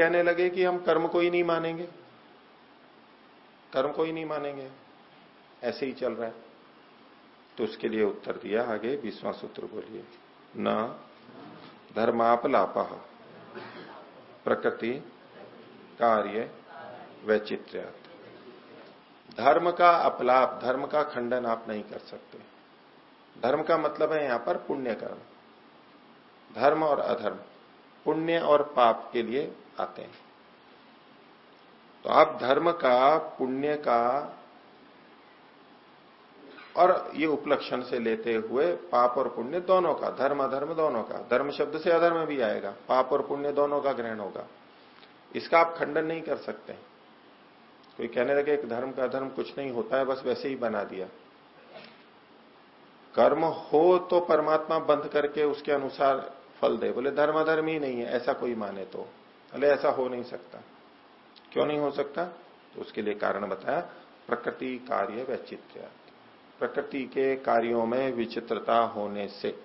कहने लगे कि हम कर्म को ही नहीं मानेंगे। कर्म को ही नहीं मानेंगे। ऐसे ही चल रहा है। तो उसके लिए उत्तर दिया आगे बीसवां सूत्र बोलिए। न धर्मापलाप। प्रकृति, कार्य वैचित्र धर्म का अपलाप, धर्म का खंडन आप नहीं कर सकते। धर्म का मतलब है यहाँ पर पुण्य कर्म धर्म और अधर्म। पुण्य और पाप के लिए आते हैं। तो आप धर्म का, पुण्य का और ये उपलक्षण से लेते हुए पाप और पुण्य दोनों का, धर्म, अधर्म दोनों का, धर्म शब्द से अधर्म भी आएगा, पाप और पुण्य दोनों का ग्रहण होगा। इसका आप खंडन नहीं कर सकते। कोई कहने लगे कि धर्म का धर्म कुछ नहीं होता है, बस वैसे ही बना दिया। कर्म हो तो परमात्मा बंद करके उसके अनुसार फल दे, बोले धर्म अधर्म ही नहीं है, ऐसा कोई माने तो। बोले ऐसा हो नहीं सकता। क्यों नहीं हो सकता? तो उसके लिए कारण बताया, प्रकृति कार्य वैचित्र। प्रकृति के कार्यों में विचित्रता होने से।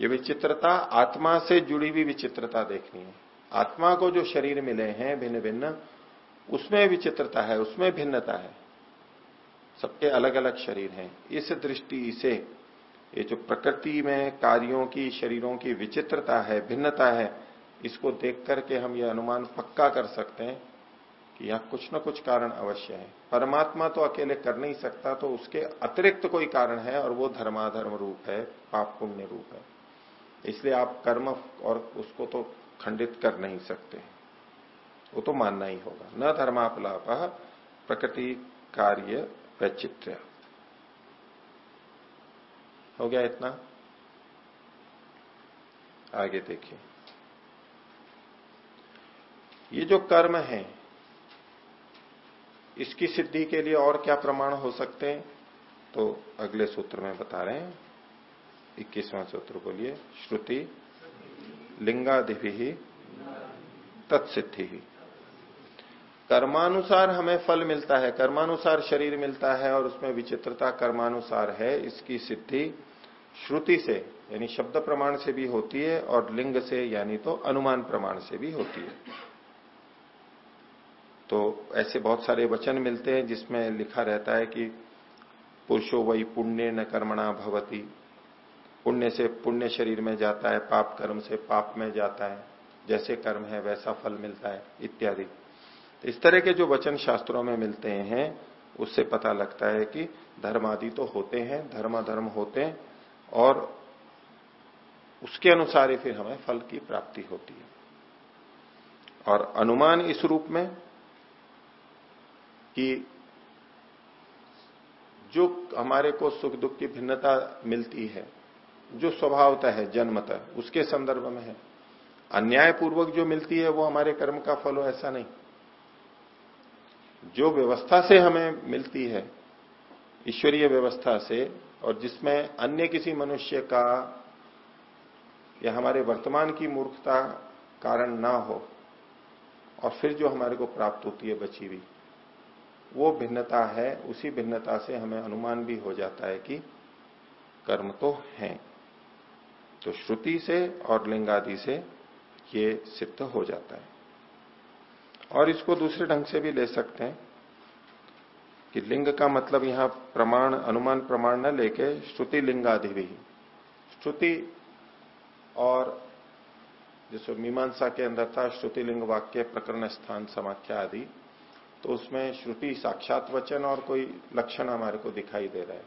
ये विचित्रता आत्मा से जुड़ी हुई विचित्रता देखनी है। आत्मा को जो शरीर मिले हैं भिन्न भिन्न उसमें विचित्रता है, उसमें भिन्नता है। सबके अलग अलग शरीर हैं। इस दृष्टि से ये जो प्रकृति में कार्यों की, शरीरों की विचित्रता है, भिन्नता है इसको देख करके हम ये अनुमान पक्का कर सकते हैं कि यहाँ कुछ न कुछ कारण अवश्य है। परमात्मा तो अकेले कर नहीं सकता तो उसके अतिरिक्त कोई कारण है और वो धर्माधर्म रूप है, पाप पुण्य रूप है। इसलिए आप कर्म और उसको तो खंडित कर नहीं सकते। वो तो मानना ही होगा। न धर्मापलाप प्रकृति कार्य वैचित्र। हो गया इतना? आगे देखिए। ये जो कर्म है, इसकी सिद्धि के लिए और क्या प्रमाण हो सकते हैं? तो अगले सूत्र में बता रहे हैं। इक्कीसवां सूत्र बोलिए, श्रुति लिंगादि ही तत्सिद्धि। ही कर्मानुसार हमें फल मिलता है, कर्मानुसार शरीर मिलता है और उसमें विचित्रता कर्मानुसार है। इसकी सिद्धि श्रुति से, यानी शब्द प्रमाण से भी होती है और लिंग से, यानी तो अनुमान प्रमाण से भी होती है। तो ऐसे बहुत सारे वचन मिलते हैं जिसमें लिखा रहता है कि पुरुषो वही पुण्य न कर्मणा भवती। पुण्य से पुण्य शरीर में जाता है, पाप कर्म से पाप में जाता है। जैसे कर्म है, वैसा फल मिलता है, इत्यादि। तो इस तरह के जो वचन शास्त्रों में मिलते हैं, उससे पता लगता है कि धर्म आदि तो होते हैं धर्म धर्म होते हैं, और उसके अनुसार ही फिर हमें फल की प्राप्ति होती है। और अनुमान इस रूप में कि जो हमारे को सुख दुख की भिन्नता मिलती है, जो स्वभावता है, जन्मतः, उसके संदर्भ में है। अन्याय पूर्वक जो मिलती है, वो हमारे कर्म का फल हो, ऐसा नहीं। जो व्यवस्था से हमें मिलती है, ईश्वरीय व्यवस्था से, और जिसमें अन्य किसी मनुष्य का या हमारे वर्तमान की मूर्खता कारण ना हो, और फिर जो हमारे को प्राप्त होती है, बची हुई वो भिन्नता है, उसी भिन्नता से हमें अनुमान भी हो जाता है कि कर्म तो है। तो श्रुति से और लिंगादि से ये सिद्ध हो जाता है। और इसको दूसरे ढंग से भी ले सकते हैं कि लिंग का मतलब यहाँ प्रमाण, अनुमान प्रमाण न लेके श्रुति लिंगादि भी। श्रुति और जैसे मीमांसा के अंदर था, श्रुति लिंग वाक्य, प्रकरण स्थान, समाख्या आदि। तो उसमें श्रुति साक्षात वचन और कोई लक्षण हमारे को दिखाई दे रहा है।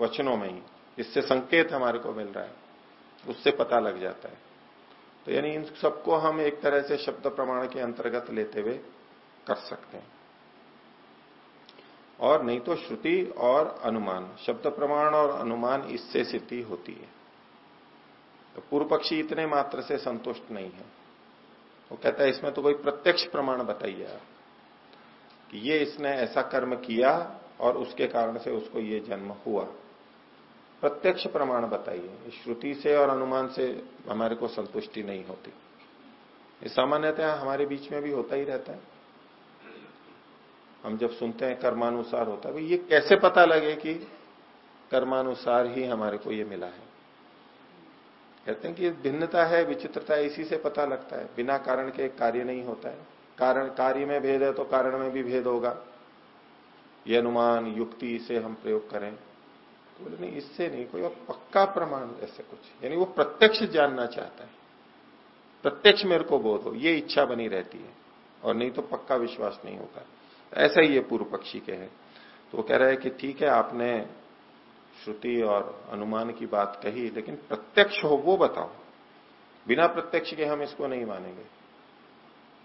वचनों में ही इससे संकेत हमारे को मिल रहा है, उससे पता लग जाता है। तो यानी इन सबको हम एक तरह से शब्द प्रमाण के अंतर्गत लेते हुए कर सकते हैं। और नहीं तो श्रुति और अनुमान, शब्द प्रमाण और अनुमान इससे सिद्धि होती है। तो पूर्व पक्षी इतने मात्र से संतुष्ट नहीं है। वो कहता है, इसमें तो कोई प्रत्यक्ष प्रमाण बताइए आप। कि ये इसने ऐसा कर्म किया और उसके कारण से उसको ये जन्म हुआ। प्रत्यक्ष प्रमाण बताइए। श्रुति से और अनुमान से हमारे को संतुष्टि नहीं होती। सामान्यतः हमारे बीच में भी होता ही रहता है। हम जब सुनते हैं कर्मानुसार होता है ये कैसे पता लगे कि कर्मानुसार ही हमारे को ये मिला है? कहते हैं कि भिन्नता है, विचित्रता है इसी से पता लगता है। बिना कारण के कार्य नहीं होता है। कारण कार्य में भेद है तो कारण में भी भेद होगा। ये अनुमान युक्ति से हम प्रयोग करें। तो बोले, नहीं, इससे नहीं, कोई पक्का प्रमाण ऐसे कुछ। यानी वो प्रत्यक्ष जानना चाहता है। प्रत्यक्ष मेरे को बोध हो, ये इच्छा बनी रहती है। और नहीं तो पक्का विश्वास नहीं होगा ऐसा ही ये पूर्व पक्षी के हैं। तो वो कह रहा है कि ठीक है, आपने श्रुति और अनुमान की बात कही, लेकिन प्रत्यक्ष हो वो बताओ। बिना प्रत्यक्ष के हम इसको नहीं मानेंगे।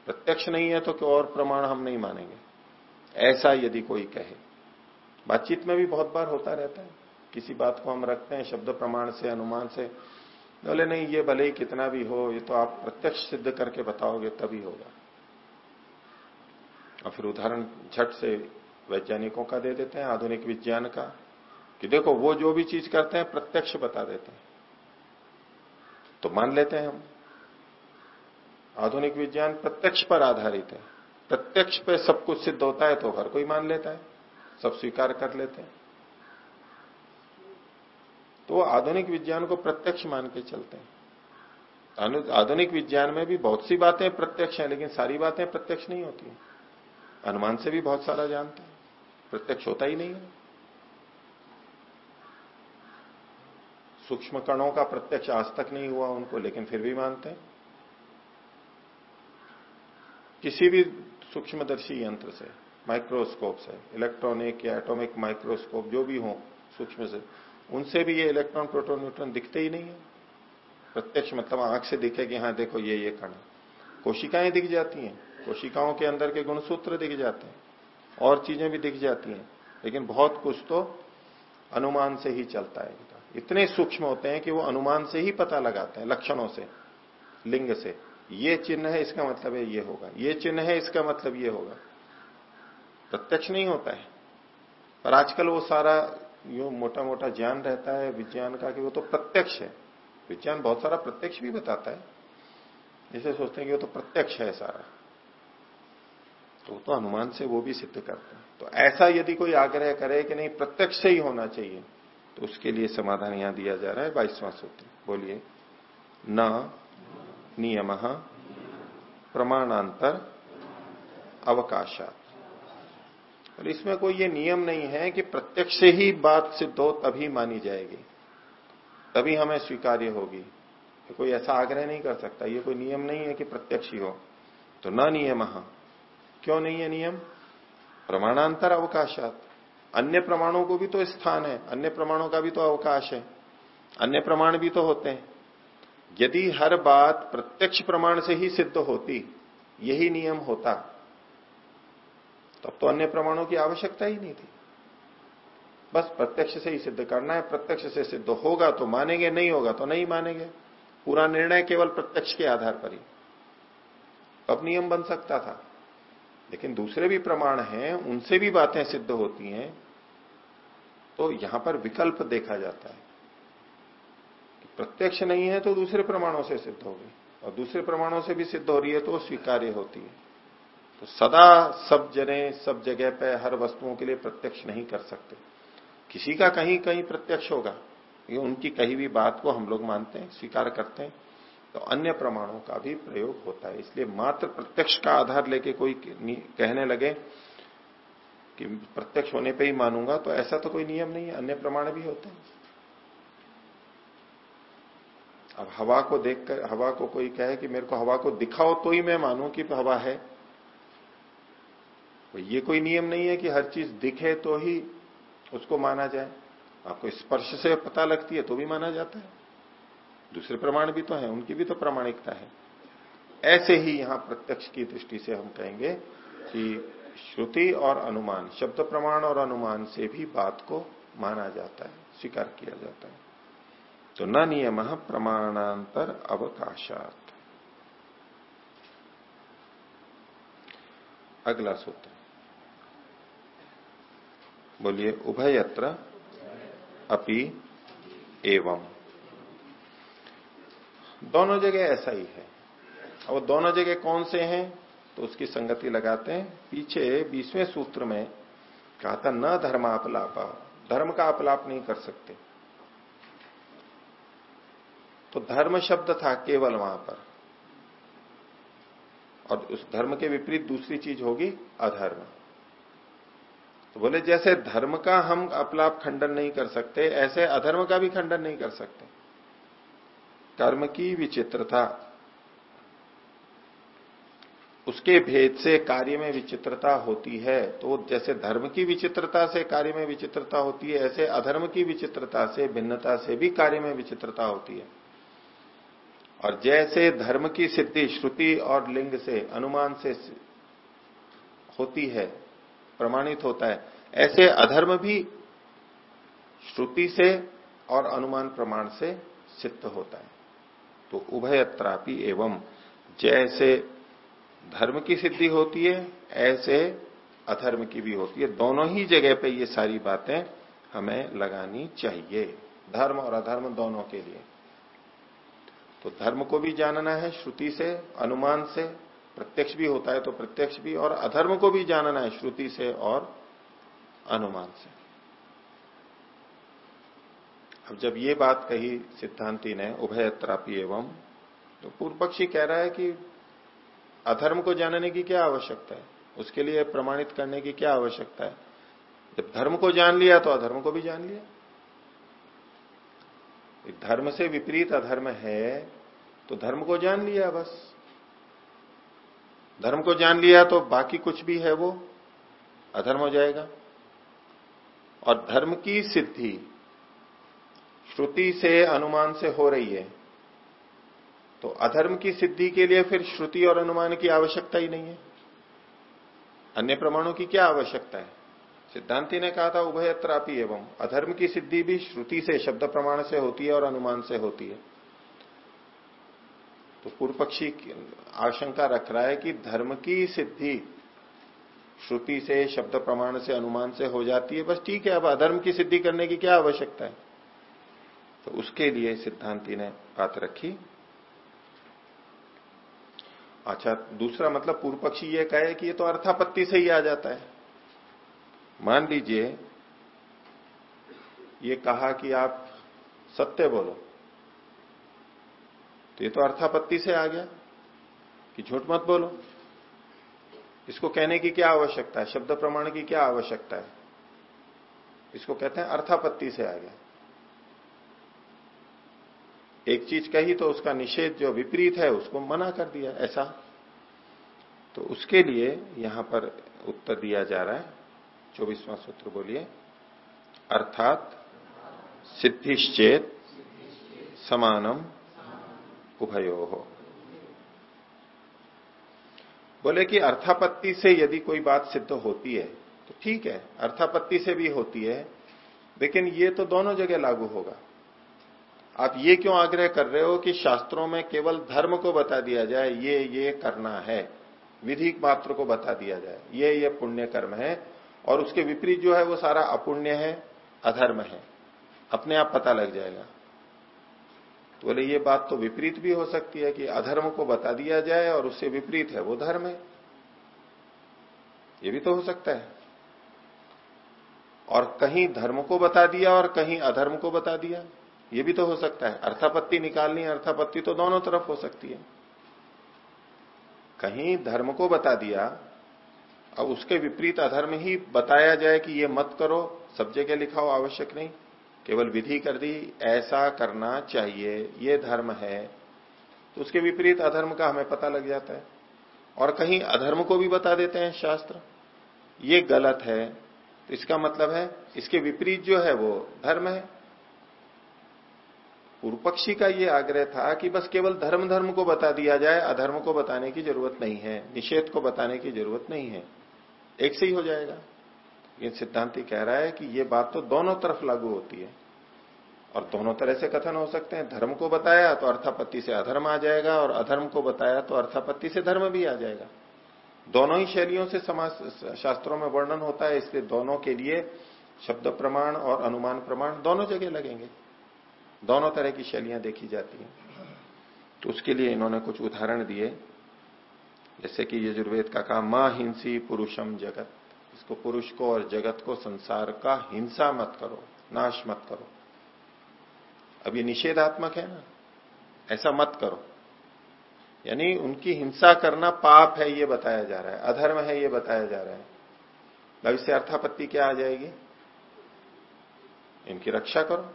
प्रत्यक्ष नहीं है तो क्यों और प्रमाण हम नहीं मानेंगे। ऐसा यदि कोई कहे। बातचीत में भी बहुत बार होता रहता है। किसी बात को हम रखते हैं, शब्द प्रमाण से, अनुमान से। बोले, नहीं, ये भले ही कितना भी हो, ये तो आप प्रत्यक्ष सिद्ध करके बताओगे, तभी होगा। और फिर उदाहरण झट से वैज्ञानिकों का दे देते हैं, आधुनिक विज्ञान का, कि देखो, वो जो भी चीज़ करते हैं, प्रत्यक्ष बता देते हैं। तो मान लेते हैं हम। आधुनिक विज्ञान प्रत्यक्ष पर आधारित है। प्रत्यक्ष पे सब कुछ सिद्ध होता है तो हर कोई मान लेता है। सब स्वीकार कर लेते हैं। तो आधुनिक विज्ञान को प्रत्यक्ष मान के चलते हैं। आधुनिक विज्ञान में भी बहुत सी बातें प्रत्यक्ष हैं, लेकिन सारी बातें प्रत्यक्ष नहीं होती अनुमान से भी बहुत सारा जानते हैं। प्रत्यक्ष होता ही नहीं है। सूक्ष्म कणों का प्रत्यक्ष आज तक नहीं हुआ उनको, लेकिन फिर भी मानते हैं। किसी भी सूक्ष्मदर्शी यंत्र से माइक्रोस्कोप से इलेक्ट्रॉनिक या एटॉमिक माइक्रोस्कोप जो भी हो सूक्ष्म से, उनसे भी ये इलेक्ट्रॉन प्रोटोन न्यूट्रॉन दिखते ही नहीं है। प्रत्यक्ष मतलब आँख से दिखे कि हाँ देखो ये ये कण कोशिकाएँ दिख जाती हैं। कोशिकाओं के अंदर के गुणसूत्र दिख जाते हैं। और चीज़ें भी दिख जाती हैं। लेकिन बहुत कुछ तो अनुमान से ही चलता है इतने सूक्ष्म होते हैं कि वो अनुमान से ही पता लगाते हैं, लक्षणों से, लिंग से। ये चिन्ह है, इसका मतलब है ये होगा। ये चिन्ह है, इसका मतलब ये होगा। प्रत्यक्ष नहीं होता है। पर आजकल वो सारा यो मोटा मोटा ज्ञान रहता है, विज्ञान का, कि वो तो प्रत्यक्ष है। विज्ञान बहुत सारा प्रत्यक्ष भी बताता है। जैसे सोचते हैं कि वो तो प्रत्यक्ष है सारा। तो तो अनुमान से वो भी सिद्ध करते हैं। तो ऐसा यदि कोई आग्रह करे कि नहीं, प्रत्यक्ष से ही होना चाहिए तो उसके लिए समाधान यहाँ दिया जा रहा है बाईसवां सूत्र। बोलिए, न नियम, प्रमाणांतर अवकाशात और इसमें कोई ये नियम नहीं है कि प्रत्यक्ष से ही बात सिद्ध हो तभी मानी जाएगी, तभी हमें स्वीकार्य होगी। कोई ऐसा आग्रह नहीं कर सकता, ये कोई नियम नहीं है कि प्रत्यक्ष ही हो। तो न नियम। क्यों नहीं है नियम? प्रमाणांतर अवकाशात। अन्य प्रमाणों को भी तो स्थान है, अन्य प्रमाणों का भी तो अवकाश है, अन्य प्रमाण भी तो होते हैं। यदि हर बात प्रत्यक्ष प्रमाण से ही सिद्ध होती, यही नियम होता, तब तो अन्य प्रमाणों की आवश्यकता ही नहीं थी। बस प्रत्यक्ष से ही सिद्ध करना है, प्रत्यक्ष से सिद्ध होगा तो मानेंगे, नहीं होगा तो नहीं मानेंगे। पूरा निर्णय केवल प्रत्यक्ष के आधार पर ही। अब नियम बन सकता था। लेकिन दूसरे भी प्रमाण हैं, उनसे भी बातें सिद्ध होती हैं तो यहाँ पर विकल्प देखा जाता है। प्रत्यक्ष नहीं है तो दूसरे प्रमाणों से सिद्ध होगी। और दूसरे प्रमाणों से भी सिद्ध हो रही है तो स्वीकार्य होती है। तो सदा सब जने, सब जगह पे हर वस्तुओं के लिए प्रत्यक्ष नहीं कर सकते। किसी का कहीं कहीं प्रत्यक्ष होगा। ये उनकी कही भी बात को हम लोग मानते हैं, स्वीकार करते हैं। तो अन्य प्रमाणों का भी प्रयोग होता है। इसलिए मात्र प्रत्यक्ष का आधार लेके कोई कहने लगे कि प्रत्यक्ष होने पे ही मानूँगा तो ऐसा तो कोई नियम नहीं है। अन्य प्रमाण भी होते हैं। अब हवा को देखकर, हवा को कोई कहे कि मेरे को हवा को दिखाओ तो ही मैं मानू कि हवा है। ये कोई नियम नहीं है कि हर चीज़ दिखे तो ही उसको माना जाए। आपको स्पर्श से पता लगती है तो भी माना जाता है। दूसरे प्रमाण भी तो है, उनकी भी तो प्रामाणिकता है। ऐसे ही यहाँ प्रत्यक्ष की दृष्टि से हम कहेंगे कि श्रुति और अनुमान, शब्द प्रमाण और अनुमान से भी बात को माना जाता है, स्वीकार किया जाता है। तो न नियम प्रमाणांतर अवकाशात। अगला सूत्र। बोलिए, उभयत्र अपि एवं। दोनों जगह ऐसा ही है। और दोनों जगह कौन से हैं? तो उसकी संगति लगाते हैं। पीछे बीसवें सूत्र में कहा था, न धर्मापलापा। धर्म का अपलाप नहीं कर सकते। तो धर्म शब्द था केवल वहाँ पर। और उस धर्म के विपरीत दूसरी चीज़ होगी, अधर्म। तो बोले, जैसे धर्म का हम अपना खंडन नहीं कर सकते, ऐसे अधर्म का भी खंडन नहीं कर सकते। कर्म की विचित्रता, उसके भेद से कार्य में विचित्रता होती है तो जैसे धर्म की विचित्रता से कार्य में विचित्रता होती है, ऐसे अधर्म की विचित्रता से भिन्नता से भी कार्य में विचित्रता होती है। और जैसे धर्म की सिद्धि श्रुति और लिंग से अनुमान से होती है, प्रमाणित होता है, ऐसे अधर्म भी श्रुति से और अनुमान प्रमाण से सिद्ध होता है। तो उभयत्रापि एवं जैसे धर्म की सिद्धि होती है, ऐसे अधर्म की भी होती है। दोनों ही जगह पे ये सारी बातें हमें लगानी चाहिए, धर्म और अधर्म दोनों के लिए। तो धर्म को भी जानना है, श्रुति से, अनुमान से, प्रत्यक्ष भी होता है तो प्रत्यक्ष भी, और अधर्म को भी जानना है, श्रुति से और अनुमान से। अब जब ये बात कही सिद्धांति ने, उभयत्रापी एवं तो पूर्व पक्षी कह रहा है कि अधर्म को जानने की क्या आवश्यकता है? उसके लिए प्रमाणित करने की क्या आवश्यकता है? जब धर्म को जान लिया तो अधर्म को भी जान लिया। धर्म से विपरीत अधर्म है तो धर्म को जान लिया बस। धर्म को जान लिया तो बाकी कुछ भी है वो, अधर्म हो जाएगा। और धर्म की सिद्धि श्रुति से अनुमान से हो रही है तो अधर्म की सिद्धि के लिए फिर श्रुति और अनुमान की आवश्यकता ही नहीं है। अन्य प्रमाणों की क्या आवश्यकता है? सिद्धांति ने कहा था उभयत्रापी एवं। अधर्म की सिद्धि भी श्रुति से, शब्द प्रमाण से होती है और अनुमान से होती है। तो पूर्व पक्षी आशंका रख रहा है कि धर्म की सिद्धि श्रुति से, शब्द प्रमाण से, अनुमान से हो जाती है। बस ठीक है, अब अधर्म की सिद्धि करने की क्या आवश्यकता है? तो उसके लिए सिद्धांति ने बात रखी। अच्छा दूसरा मतलब पूर्व पक्षी ये कहे कि ये तो अर्थापत्ति से ही आ जाता है। मान लीजिए, ये कहा कि आप सत्य बोलो। तो ये तो अर्थापत्ति से आ गया कि झूठ मत बोलो। इसको कहने की क्या आवश्यकता है? शब्द प्रमाण की क्या आवश्यकता है? इसको कहते हैं अर्थापत्ति से आ गया। एक चीज़ कही तो उसका निषेध जो विपरीत है, उसको मना कर दिया ऐसा। तो उसके लिए यहाँ पर उत्तर दिया जा रहा है चौबीसवां सूत्र बोलिए। अर्थात सिद्धिश्चेत समानम उभयो। हो बोले कि अर्थापत्ति से यदि कोई बात सिद्ध होती है तो ठीक है, अर्थापत्ति से भी होती है, लेकिन ये तो दोनों जगह लागू होगा। आप ये क्यों आग्रह कर रहे हो कि शास्त्रों में केवल धर्म को बता दिया जाए, ये ये करना है विधि मात्र को बता दिया जाए, ये ये पुण्य कर्म है और उसके विपरीत जो है वो सारा अपुण्य है, अधर्म है। अपने आप पता लग जाएगा। तो बोले, ये बात तो विपरीत भी हो सकती है कि अधर्म को बता दिया जाए और उससे विपरीत है, वो धर्म है। ये भी तो हो सकता है। और कहीं धर्म को बता दिया और कहीं अधर्म को बता दिया, ये भी तो हो सकता है। अर्थापत्ति निकालनी, अर्थापत्ति तो दोनों तरफ़ हो सकती है। कहीं धर्म को बता दिया अब उसके विपरीत अधर्म ही बताया जाए कि ये मत करो, सब जगह लिखाओ, आवश्यक नहीं। केवल विधि कर दी, ऐसा करना चाहिए, ये धर्म है। तो उसके विपरीत अधर्म का हमें पता लग जाता है। और कहीं अधर्म को भी बता देते हैं शास्त्र। ये गलत है। तो इसका मतलब है, इसके विपरीत जो है वो धर्म है। पूर्व पक्षी का ये आग्रह था कि बस केवल धर्म धर्म को बता दिया जाए, अधर्म को बताने की ज़रूरत नहीं है, निषेध को बताने की ज़रूरत नहीं है। एक से ही हो जाएगा। ये सिद्धांति कह रहा है कि ये बात तो दोनों तरफ़ लागू होती है। और दोनों तरह से कथन हो सकते हैं। धर्म को बताया तो अर्थापत्ति से अधर्म आ जाएगा, और अधर्म को बताया तो अर्थापत्ति से धर्म भी आ जाएगा। दोनों ही शैलियों से समाज, शास्त्रों में वर्णन होता है, इसलिए दोनों के लिए शब्द प्रमाण और अनुमान प्रमाण दोनों जगह लगेंगे। दोनों तरह की शैलियाँ देखी जाती हैं। तो उसके लिए इन्होंने कुछ उदाहरण दिए। जैसे कि यजुर्वेद का कहा, माँ हिंसी पुरुषम जगत। इसको पुरुष को और जगत को संसार का हिंसा मत करो, नाश मत करो। अब ये निषेधात्मक है ना? ऐसा मत करो। यानी उनकी हिंसा करना पाप है, ये बताया जा रहा है। अधर्म है, ये बताया जा रहा है। भविष्य अर्थापत्ति क्या आ जाएगी? इनकी रक्षा करो।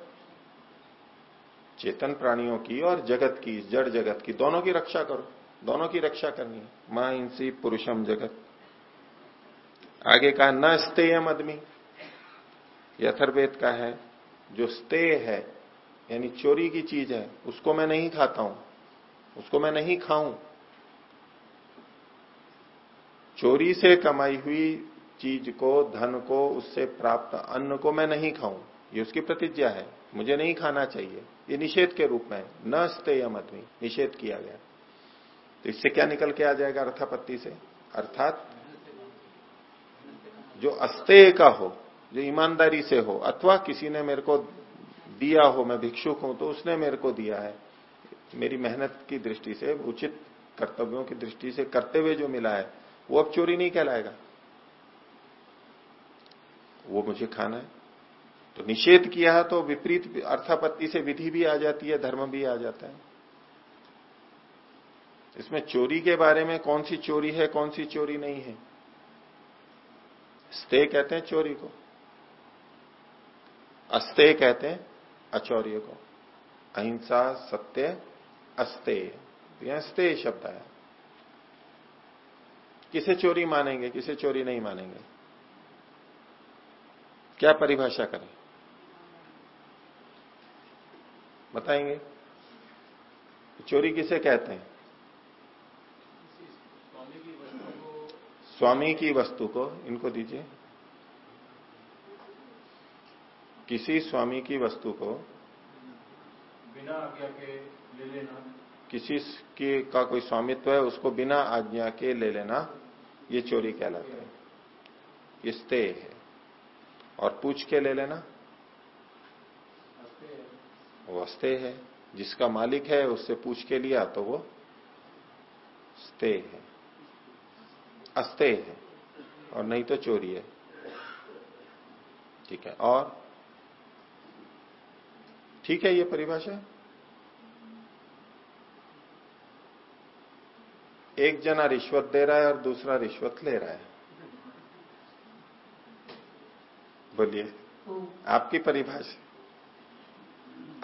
चेतन प्राणियों की और जगत की, जड़ जगत की, दोनों की रक्षा करो। दोनों की रक्षा करनी है। माँ इंसी पुरुषम जगत। आगे कहा, न स्तेयम आदमी यथर्वेद का है, जो स्ते है, यानी चोरी की चीज़ है, उसको मैं नहीं खाता हूँ, उसको मैं नहीं खाऊं। चोरी से कमाई हुई चीज़ को, धन को, उससे प्राप्त अन्न को मैं नहीं खाऊं। ये उसकी प्रतिज्ञा है, मुझे नहीं खाना चाहिए। ये निषेध के रूप में न स्तेयम आदमी निषेध किया गया। तो इससे क्या निकल के आ जाएगा अर्थापत्ति से? अर्थात जो अस्तेय का हो, जो ईमानदारी से हो, अथवा किसी ने मेरे को दिया हो, मैं भिक्षुक हूँ तो उसने मेरे को दिया है। मेरी मेहनत की दृष्टि से, उचित कर्तव्यों की दृष्टि से करते हुए जो मिला है, वो अब चोरी नहीं कहलाएगा। वो मुझे खाना है। तो निषेध किया तो विपरीत अर्थापत्ति से विधि भी आ जाती है, धर्म भी आ जाता है। इसमें चोरी के बारे में कौन सी चोरी है, कौन सी चोरी नहीं है? स्ते कहते हैं चोरी को। अस्ते कहते हैं अचौर्य को। अहिंसा, सत्य, अस्ते। यहाँ स्ते शब्द है। किसे चोरी मानेंगे, किसे चोरी नहीं मानेंगे? क्या परिभाषा करें? बताएँगे। चोरी किसे कहते हैं? स्वामी की वस्तु को इनको दीजिए। किसी स्वामी की वस्तु को बिना आज्ञा के ले लेना। किसी की का कोई स्वामित्व है उसको बिना आज्ञा के ले लेना ये चोरी कहलाता है। ये स्ते है। और पूछ के ले लेना। वो अस्ते है। जिसका मालिक है उससे पूछ के लिया तो वो स्ते है। अस्ते है, और नहीं तो चोरी है। ठीक है, और? ठीक है ये परिभाषा? एक जना रिश्वत दे रहा है और दूसरा रिश्वत ले रहा है। बोलिए। आपकी परिभाषा।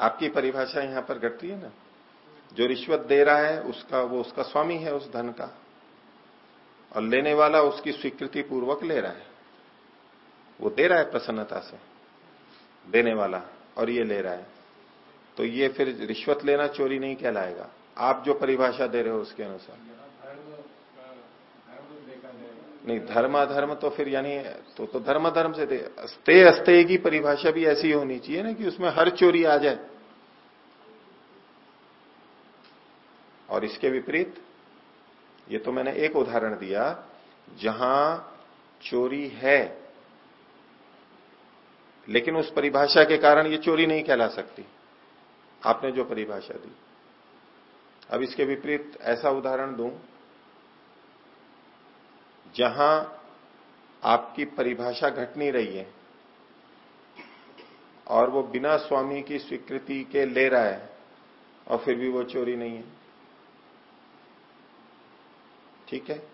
आपकी परिभाषा यहाँ पर घटती है ना? जो रिश्वत दे रहा है, उसका, वो उसका स्वामी है उस धन का। और लेने वाला उसकी स्वीकृति पूर्वक ले रहा है। वो दे रहा है प्रसन्नता से, देने वाला, और ये ले रहा है। तो ये फिर रिश्वत लेना चोरी नहीं कहलाएगा। आप जो परिभाषा दे रहे हो उसके अनुसार। नहीं धर्म धर्माधर्म तो फिर यानी तो तो धर्म धर्म से दे, अस्ते अस्ते की परिभाषा भी ऐसी होनी चाहिए ना कि उसमें हर चोरी आ जाए। और इसके विपरीत ये तो मैंने एक उदाहरण दिया, जहाँ चोरी है, लेकिन उस परिभाषा के कारण ये चोरी नहीं कहला सकती। आपने जो परिभाषा दी। अब इसके विपरीत ऐसा उदाहरण दूँ, जहाँ आपकी परिभाषा घट नहीं रही है, और वो बिना स्वामी की स्वीकृति के ले रहा है, और फिर भी वो चोरी नहीं है। ठीक है?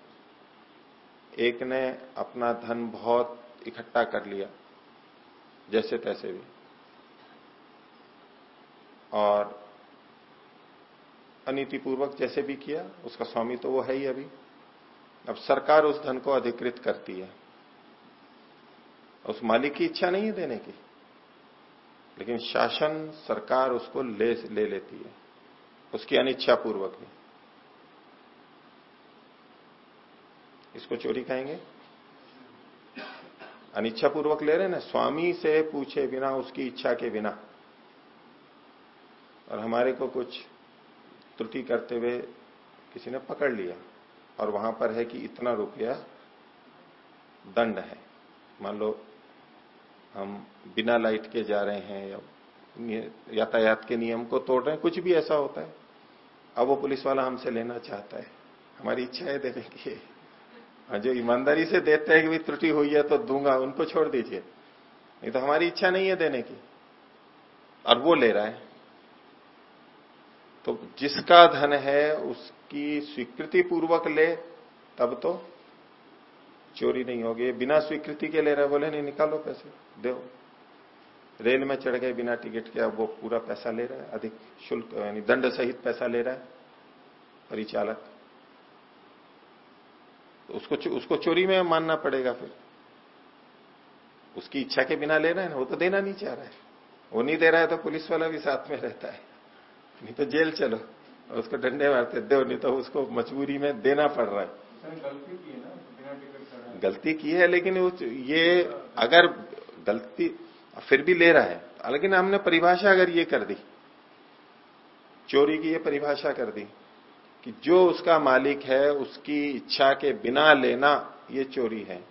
एक ने अपना धन बहुत इकट्ठा कर लिया, जैसे तैसे भी। और अनीतिपूर्वक जैसे भी किया, उसका स्वामी तो वो है ही अभी। अब सरकार उस धन को अधिकृत करती है। उस मालिक की इच्छा नहीं है देने की। लेकिन शासन सरकार उसको ले ले लेती है। उसकी अनिच्छा पूर्वक ही इसको चोरी कहेंगे? अनिच्छा पूर्वक ले रहे ना? स्वामी से पूछे बिना, उसकी इच्छा के बिना। और हमारे को कुछ त्रुटि करते हुए किसी ने पकड़ लिया। और वहाँ पर है कि इतना रुपया दंड है। मान लो, हम बिना लाइट के जा रहे हैं या यातायात के नियम को तोड़ रहे हैं, कुछ भी ऐसा होता है। अब वो पुलिस वाला हमसे लेना चाहता है। हमारी इच्छा है देने की जो ईमानदारी से देते हैं कि भी त्रुटि हुई है तो दूँगा उनको छोड़ दीजिए। नहीं तो हमारी इच्छा नहीं है देने की। और वो ले रहा है। तो जिसका धन है, उसकी स्वीकृति पूर्वक ले, तब तो चोरी नहीं होगी। बिना स्वीकृति के ले रहे बोले, नहीं, निकालो पैसे, दो। रेल में चढ़ गए, बिना टिकट के, अब वो पूरा पैसा ले रहा है, अधिक शुल्क, यानी दंड सहित पैसा ले रहा है, परिचालक। उसको उसको चोरी में मानना पड़ेगा फिर। उसकी इच्छा के बिना ले रहा है वो तो देना नहीं चाह रहा है। वो नहीं दे रहा है तो पुलिस वाला भी साथ में रहता है। नहीं तो जेल चलो उसको डंडे मारते दो नहीं तो उसको मजबूरी में देना पड़ रहा है। गलती की है ना? गलती की है लेकिन ये अगर गलती फिर भी ले रहा है। लेकिन हमने परिभाषा अगर ये कर दी चोरी की ये परिभाषा कर दी। कि जो उसका मालिक है, उसकी इच्छा के बिना लेना ये चोरी है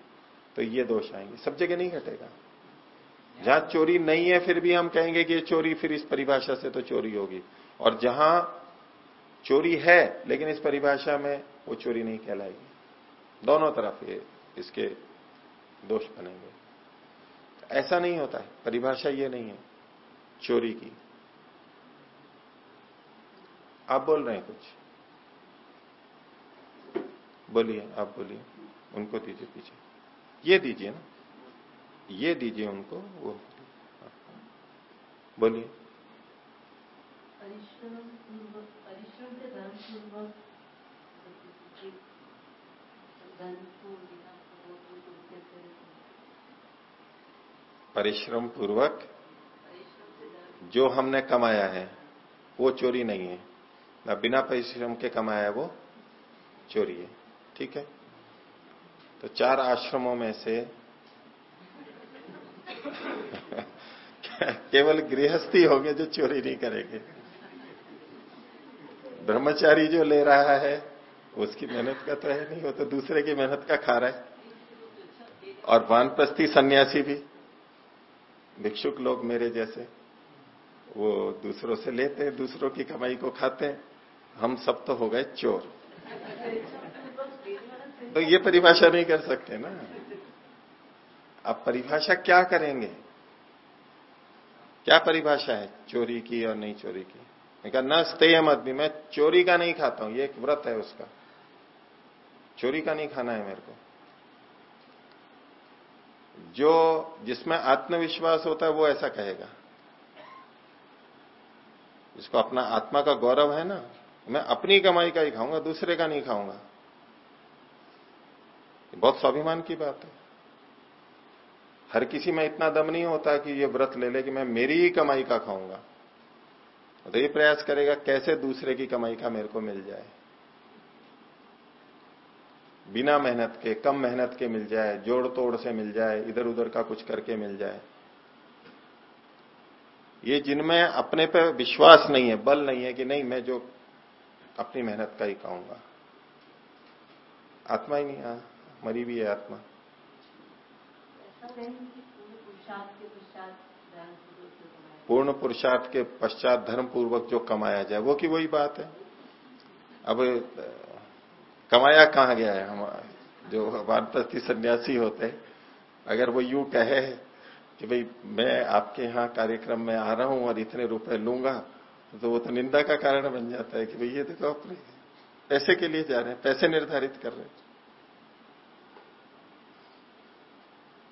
तो ये दोष आएँगे। सब जगह नहीं घटेगा। जहाँ चोरी नहीं है, फिर भी हम कहेंगे कि ये चोरी फिर इस परिभाषा से तो चोरी होगी। और जहाँ चोरी है, लेकिन इस परिभाषा में वो चोरी नहीं कहलाएगी। दोनों तरफ़ ये, इसके दोष बनेंगे। ऐसा नहीं होता है। परिभाषा ये नहीं है चोरी की। आप बोल रहे हैं कुछ? बोलिए आप बोलिए। उनको दीजिए पीछे ये दीजिए ना। ये दीजिए उनको वो। बोलिए। परिश्रम पूर्वक जो हमने कमाया है वो चोरी नहीं है। ना बिना परिश्रम के कमाया है वो चोरी है। ठीक है? तो चार आश्रमों में से केवल गृहस्थी होंगे जो चोरी नहीं करेंगे। ब्रह्मचारी जो ले रहा है, उसकी मेहनत का तो है नहीं, वो तो दूसरे की मेहनत का खा रहा है। और वानप्रस्थी सन्यासी भी, भिक्षुक लोग मेरे जैसे, वो दूसरों से लेते हैं, दूसरों की कमाई को खाते हैं, हम सब तो हो गए चोर। तो ये परिभाषा नहीं कर सकते ना। अब परिभाषा क्या करेंगे? क्या परिभाषा है, चोरी की और नहीं चोरी की? मैं कहा, न मत भी मैं चोरी का नहीं खाता हूँ, ये एक व्रत है उसका। चोरी का नहीं खाना है मेरे को। जो जिसमें आत्मविश्वास होता है वो ऐसा कहेगा। जिसको अपना आत्मा का गौरव है ना, मैं अपनी कमाई का ही खाऊँगा, दूसरे का नहीं खाऊँगा। बहुत स्वाभिमान की बात है। हर किसी में इतना दम नहीं होता कि ये व्रत ले ले कि मैं मेरी ही कमाई का खाऊँगा। तो ये प्रयास करेगा कैसे दूसरे की कमाई का मेरे को मिल जाए। बिना मेहनत के कम मेहनत के मिल जाए जोड़ तोड़ से मिल जाए इधर उधर का कुछ करके मिल जाए। ये जिनमें अपने पे विश्वास नहीं है बल नहीं है कि नहीं मैं जो अपनी मेहनत का ही खाऊँगा। आत्मा ही नहीं आ, मरी भी है आत्मा पूर्ण पुरुषार्थ के पश्चात धर्म पूर्वक जो कमाया जाए वो की वही बात है। अब कमाया कहा गया है? हम जो वानप्रस्थी सन्यासी होते हैं। अगर वो यूँ कहे कि भाई मैं आपके यहाँ कार्यक्रम में आ रहा हूँ और इतने रुपए लूँगा तो वो तो निंदा का कारण बन जाता है कि भाई ये देखो अपने पैसे के लिए जा रहे हैं पैसे निर्धारित कर रहे हैं।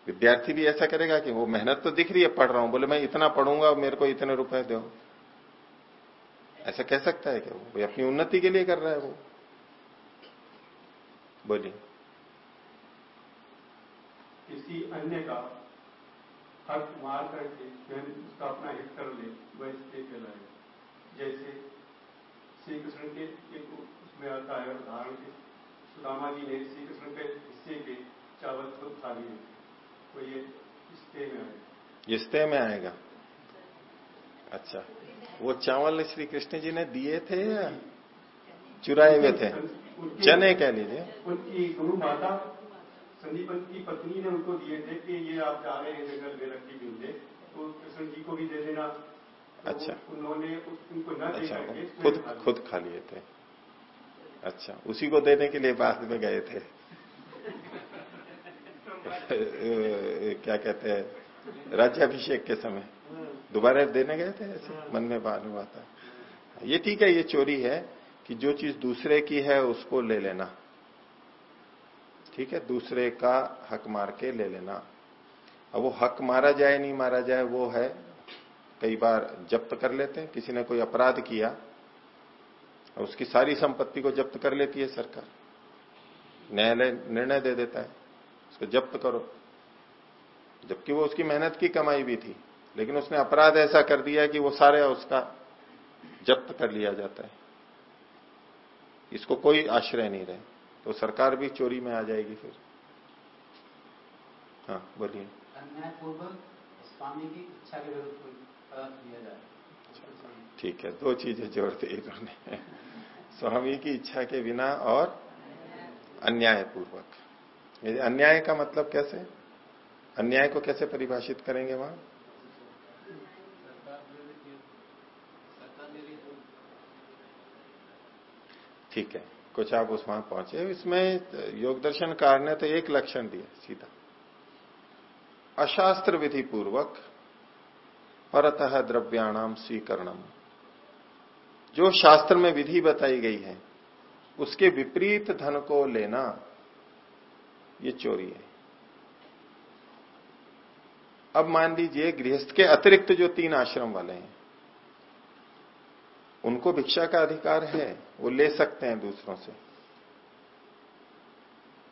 विद्यार्थी भी ऐसा करेगा कि वो मेहनत तो दिख रही है, पढ़ रहा हूँ। बोले, मैं इतना पढ़ूँगा, मेरे को इतने रुपए दो। ऐसा कह सकता है क्या वो? अपनी उन्नति के लिए कर रहा है वो। बोलिए। किसी अन्य का हक मार करके उसका अपना हित कर ले, वह इसके कहलाए जैसे श्री कृष्ण के एक उसमें आता है उदाहरण के सुदामा जी ने श्री कृष्ण के हिस्से के चावल खुद खा लिए। तो ये स्टे में आएगा। में आएगा। अच्छा। वो चावल श्री कृष्ण जी ने दिए थे या चुराए हुए थे? चने कह लीजिए। उनकी गुरु माता संदीपन की पत्नी ने उनको दिए थे कि ये आप जा रहे हैं जंगल में रखी मिलते तो कृष्ण जी को भी दे देना। तो अच्छा। उन्होंने उनको न अच्छा खुद खुद खा लिए थे। अच्छा उसी को देने के लिए बाद में गए थे। क्या कहते हैं राज्याभिषेक के समय। दोबारा देने गए थे ऐसे? मन में बात हुआ था। ये ठीक है ये चोरी है कि जो चीज़ दूसरे की है उसको ले लेना। ठीक है दूसरे का हक मार के ले लेना। अब वो हक मारा जाए नहीं मारा जाए वो है कई बार जब्त कर लेते हैं। किसी ने कोई अपराध किया और उसकी सारी संपत्ति को जब्त कर लेती है सरकार। न्यायालय निर्णय दे देता है। उसको जब्त करो। जबकि वो उसकी मेहनत की कमाई भी थी लेकिन उसने अपराध ऐसा कर दिया कि वो सारे उसका जब्त कर लिया जाता है। इसको कोई आश्रय नहीं रहे। तो सरकार भी चोरी में आ जाएगी फिर। हाँ बोलिए। ठीक है दो चीज़ें जोड़ दी इन्होंने। स्वामी की इच्छा के बिना और अन्याय पूर्वक अन्याय का मतलब कैसे? अन्याय को कैसे परिभाषित करेंगे वहाँ? ठीक है, कुछ आप उस वहाँ पहुँचे। इसमें योग दर्शन कार ने तो एक लक्षण दिया, सीधा। अशास्त्र विधि पूर्वक परतः द्रव्याणाम स्वीकरणम। जो शास्त्र में विधि बताई गई है, उसके विपरीत धन को लेना ये चोरी है। अब मान लीजिए गृहस्थ के अतिरिक्त जो तीन आश्रम वाले हैं, उनको भिक्षा का अधिकार है, वो ले सकते हैं दूसरों से।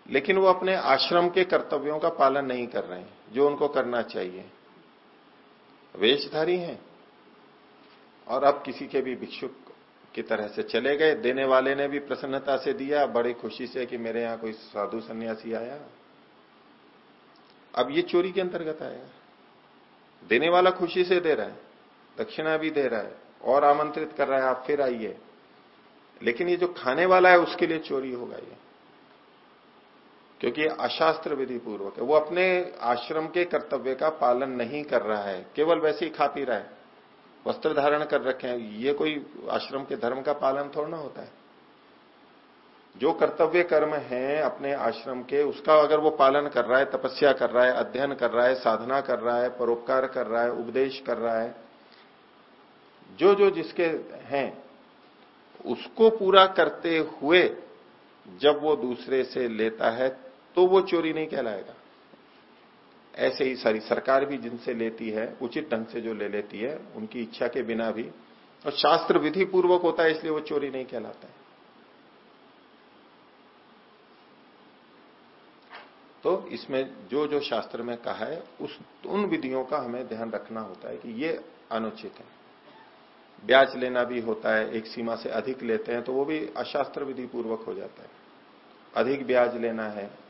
लेकिन वो अपने आश्रम के कर्तव्यों का पालन नहीं कर रहे हैं, जो उनको करना चाहिए। वेशधारी हैं, और अब किसी के भी भिक्षुक की तरह से चले गए। देने वाले ने भी प्रसन्नता से दिया, बड़ी खुशी से कि मेरे यहाँ कोई साधु सन्यासी आया। अब ये चोरी के अंतर्गत आएगा देने वाला खुशी से दे रहा है, दक्षिणा भी दे रहा है, और आमंत्रित कर रहा है, आप फिर आइए। लेकिन ये जो खाने वाला है, उसके लिए चोरी होगा ये क्योंकि अशास्त्र विधि पूर्वक है। वो अपने आश्रम के कर्तव्य का पालन नहीं कर रहा है, केवल वैसे ही खा पी रहा है। वस्त्र धारण कर रखे हैं। ये कोई आश्रम के धर्म का पालन थोड़ा ना होता है। जो कर्तव्य कर्म है अपने आश्रम के, उसका अगर वो पालन कर रहा है, तपस्या कर रहा है, अध्ययन कर रहा है, साधना कर रहा है, परोपकार कर रहा है, उपदेश कर रहा है, जो जो जिसके हैं, उसको पूरा करते हुए जब वो दूसरे से लेता है तो वो चोरी नहीं कहलाएगा। ऐसे ही सारी सरकार भी जिनसे लेती है, उचित ढंग से जो ले लेती है, उनकी इच्छा के बिना भी। और शास्त्र विधि पूर्वक होता है, इसलिए वो चोरी नहीं कहलाता है। तो इसमें जो जो शास्त्र में कहा है, उस, उन विधियों का हमें ध्यान रखना होता है कि ये अनुचित है। ब्याज लेना भी होता है, एक सीमा से अधिक लेते हैं तो वो भी अशास्त्र विधि पूर्वक हो जाता है। अधिक ब्याज लेना है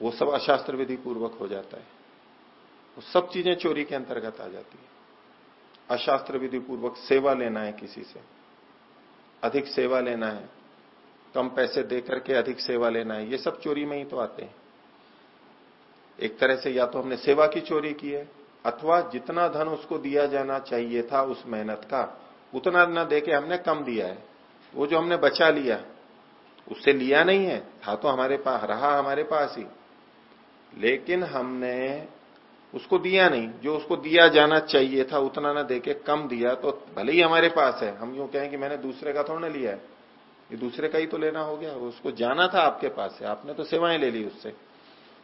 वो सब अशास्त्र विधि पूर्वक हो जाता है। वो सब चीज़ें चोरी के अंतर्गत आ जाती है। अशास्त्र विधि पूर्वक सेवा लेना है किसी से। अधिक सेवा लेना है, कम पैसे दे करके अधिक सेवा लेना है, ये सब चोरी में ही तो आते हैं। एक तरह से या तो हमने सेवा की चोरी की है, अथवा जितना धन उसको दिया जाना चाहिए था उस मेहनत का, उतना न दे के हमने कम दिया है। वो जो हमने बचा लिया, उससे लिया नहीं है, था तो हमारे पास रहा हमारे पास ही। लेकिन हमने उसको दिया नहीं। जो उसको दिया जाना चाहिए था, उतना ना देके कम दिया तो भले ही हमारे पास है। हम यूँ कहें कि मैंने दूसरे का थोड़ा ना लिया है। ये दूसरे का ही तो लेना हो गया। उसको जाना था आपके पास से आपने तो सेवाएँ ले ली उससे।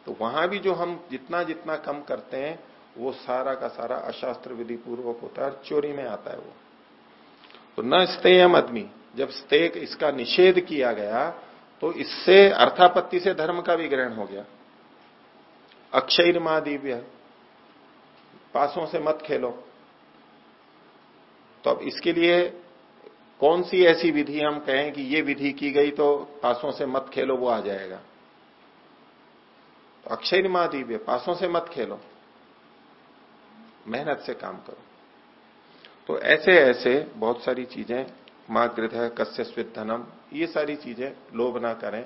तो वहाँ भी जो हम जितना जितना कम करते हैं, वो सारा का सारा अशास्त्र विधि पूर्वक होता है चोरी में आता है वो। तो न स्तेयम आदमी जब स्तेक इसका निषेध किया गया तो इससे अर्थापत्ति से धर्म का भी ग्रहण हो गया। अक्षय दिव्य पासों से मत खेलो। तो अब इसके लिए कौन सी ऐसी विधि हम कहें कि ये विधि की गई तो पासों से मत खेलो, वो आ जाएगा। तो अक्षय दिव्य पासों से मत खेलो। मेहनत से काम करो। तो ऐसे ऐसे बहुत सारी चीज़ें, माँ गृह स्वित धनम ये सारी चीज़ें लोभ ना करें।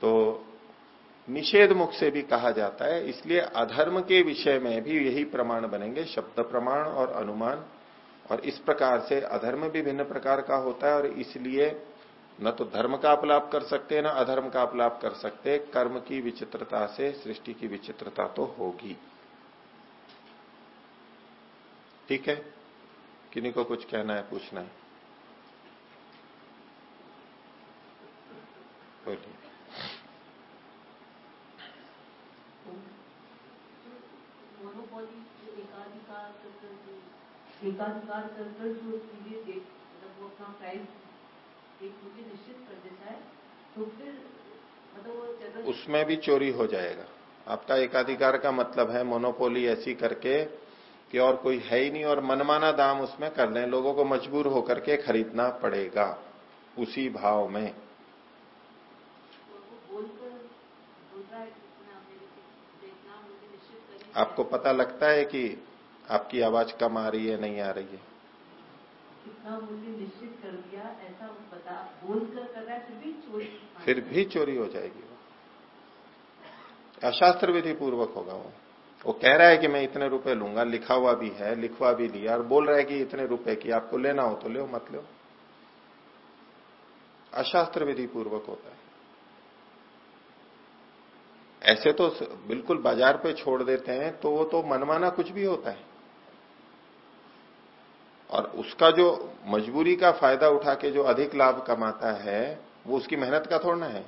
तो निषेध मुख से भी कहा जाता है। इसलिए अधर्म के विषय में भी यही प्रमाण बनेंगे, शब्द प्रमाण और अनुमान। और इस प्रकार से अधर्म भी भिन्न प्रकार का होता है और इसलिए न तो धर्म का अपलाप कर सकते हैं न अधर्म का अपलाप कर सकते। कर्म की विचित्रता से सृष्टि की विचित्रता तो होगी। ठीक है? किन्हीं को कुछ कहना है, पूछना है बोलिए मोनोपोली एकाधिकार कर कर कर कर जो देख मतलब वो अपना प्राइस एक मुझे निश्चित कर देता है। तो फिर मतलब वो उसमें भी चोरी हो जाएगा। आपका एकाधिकार का मतलब है मोनोपोली ऐसी करके कि और कोई है ही नहीं और मनमाना दाम उसमें कर लें। लोगों को मजबूर होकर के खरीदना पड़ेगा उसी भाव में। आपको पता लगता है कि आपकी आवाज़ कम आ रही है नहीं आ रही है? इतना मूल्य निश्चित कर दिया ऐसा बता बोल कर कर रहा है फिर भी चोरी फिर भी चोरी हो जाएगी वो। अशास्त्र विधि पूर्वक होगा वो। वो कह रहा है कि मैं इतने रुपए लूँगा लिखा हुआ भी है लिखवा भी लिया और बोल रहा है कि इतने रुपए की आपको लेना हो तो लो मत लो। अशास्त्र विधि पूर्वक होता है। ऐसे तो बिल्कुल बाज़ार पे छोड़ देते हैं तो वो तो मनमाना कुछ भी होता है। और उसका जो मजबूरी का फ़ायदा उठा के जो अधिक लाभ कमाता है, वो उसकी मेहनत का थोड़ा है।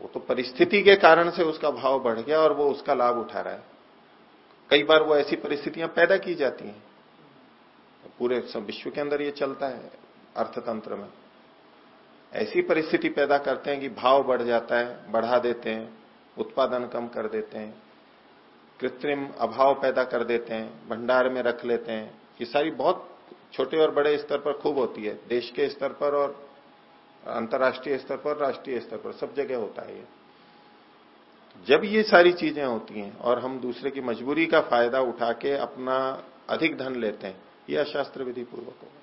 वो तो परिस्थिति के कारण से उसका भाव बढ़ गया और वो उसका लाभ उठा रहा है। कई बार वो ऐसी परिस्थितियाँ पैदा की जाती हैं। पूरे विश्व के अंदर ये चलता है अर्थतंत्र में। ऐसी परिस्थिति पैदा करते हैं कि भाव बढ़ जाता है, बढ़ा देते हैं, उत्पादन कम कर देते हैं। कृत्रिम अभाव पैदा कर देते हैं भंडार में रख लेते हैं। ये सारी बहुत छोटे और बड़े स्तर पर खूब होती है। देश के स्तर पर और अंतर्राष्ट्रीय स्तर पर राष्ट्रीय स्तर पर सब जगह होता है ये। जब ये सारी चीज़ें होती हैं और हम दूसरे की मजबूरी का फ़ायदा उठा के अपना अधिक धन लेते हैं यह अशास्त्र विधि पूर्वक होगा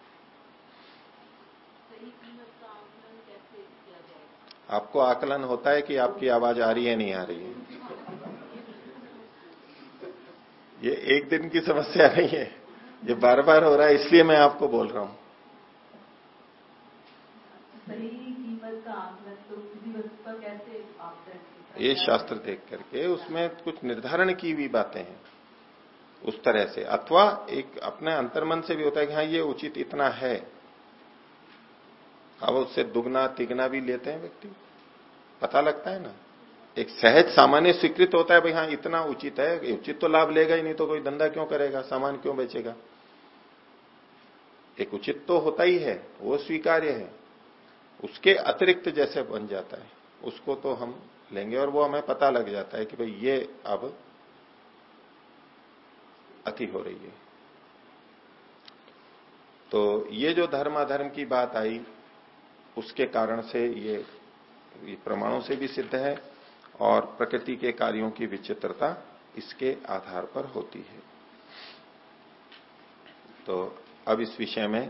आपको आकलन होता है कि आपकी आवाज़ आ रही है नहीं आ रही है। ये एक दिन की समस्या नहीं है। ये बार बार हो रहा है इसलिए मैं आपको बोल रहा हूँ। तो ये शास्त्र देख करके उसमें कुछ निर्धारण की हुई बातें हैं। उस तरह से। अथवा एक अपने अंतर्मन से भी होता है कि हाँ ये उचित इतना है। अब उससे दुगना तिगना भी लेते हैं व्यक्ति। पता लगता है ना? एक सहज सामान्य स्वीकृत होता है भाई हाँ इतना उचित है उचित तो लाभ लेगा ही नहीं तो कोई धंधा क्यों करेगा सामान क्यों बेचेगा? एक उचित तो होता ही है वो स्वीकार्य है। उसके अतिरिक्त जैसे बन जाता है उसको तो हम लेंगे और वो हमें पता लग जाता है कि भाई ये अब अति हो रही है। तो ये जो धर्माधर्म की बात आई उसके कारण से ये, ये प्रमाणों से भी सिद्ध है। और प्रकृति के कार्यों की विचित्रता इसके आधार पर होती है। तो अब इस विषय में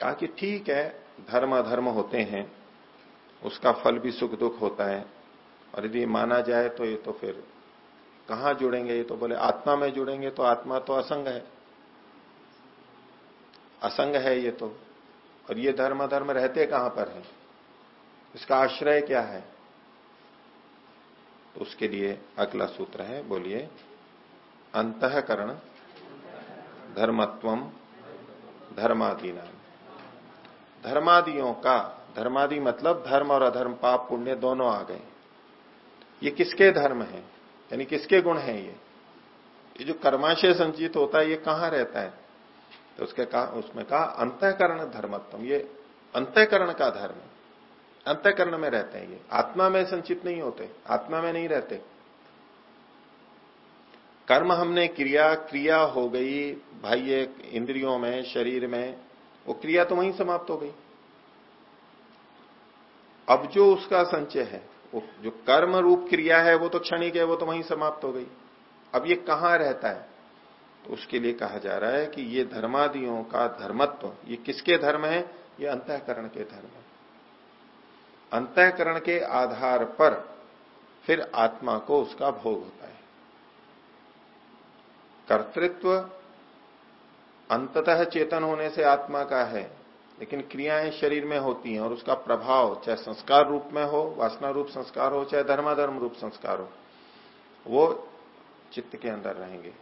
कहा कि ठीक है धर्म अधर्म होते हैं, उसका फल भी सुख दुख होता है, और यदि माना जाए तो ये तो फिर कहाँ जुड़ेंगे? ये तो बोले, आत्मा में जुड़ेंगे तो आत्मा तो असंग है। असंग है ये तो। और ये धर्म धर्म रहते कहाँ पर है? इसका आश्रय क्या है? उसके लिए अगला सूत्र है, बोलिए, अंतकरण धर्मत्वम धर्मादीना। धर्मादियों का, धर्मादि मतलब धर्म और अधर्म, पाप, पुण्य दोनों आ गए। ये किसके धर्म है? यानी किसके गुण है ये? ये जो कर्माशय संचित होता है, ये कहाँ रहता है? तो उसके कहा, उसमें कहा, अंतकरण धर्मत्व। ये अंतकरण का धर्म अंतकरण में रहते हैं ये। आत्मा में संचित नहीं होते, आत्मा में नहीं रहते। कर्म हमने क्रिया क्रिया हो गई बाह्य इंद्रियों में, शरीर में, वो क्रिया तो वहीं समाप्त हो गई। अब जो उसका संचय है, वो जो कर्म रूप क्रिया है, वो तो क्षणिक है, वो तो वहीं समाप्त हो गई। अब ये कहाँ रहता है? तो उसके लिए कहा जा रहा है कि ये धर्मादियों का धर्मत्व, ये किसके धर्म है? ये अंतकरण के धर्म है। अंतकरण के आधार पर फिर आत्मा को उसका भोग होता है। कर्तृत्व अंततः चेतन होने से आत्मा का है, लेकिन क्रियाएँ शरीर में होती हैं और उसका प्रभाव चाहे संस्कार रूप में हो, वासना रूप संस्कार हो, चाहे धर्माधर्म रूप संस्कार हो, वो चित्त के अंदर रहेंगे।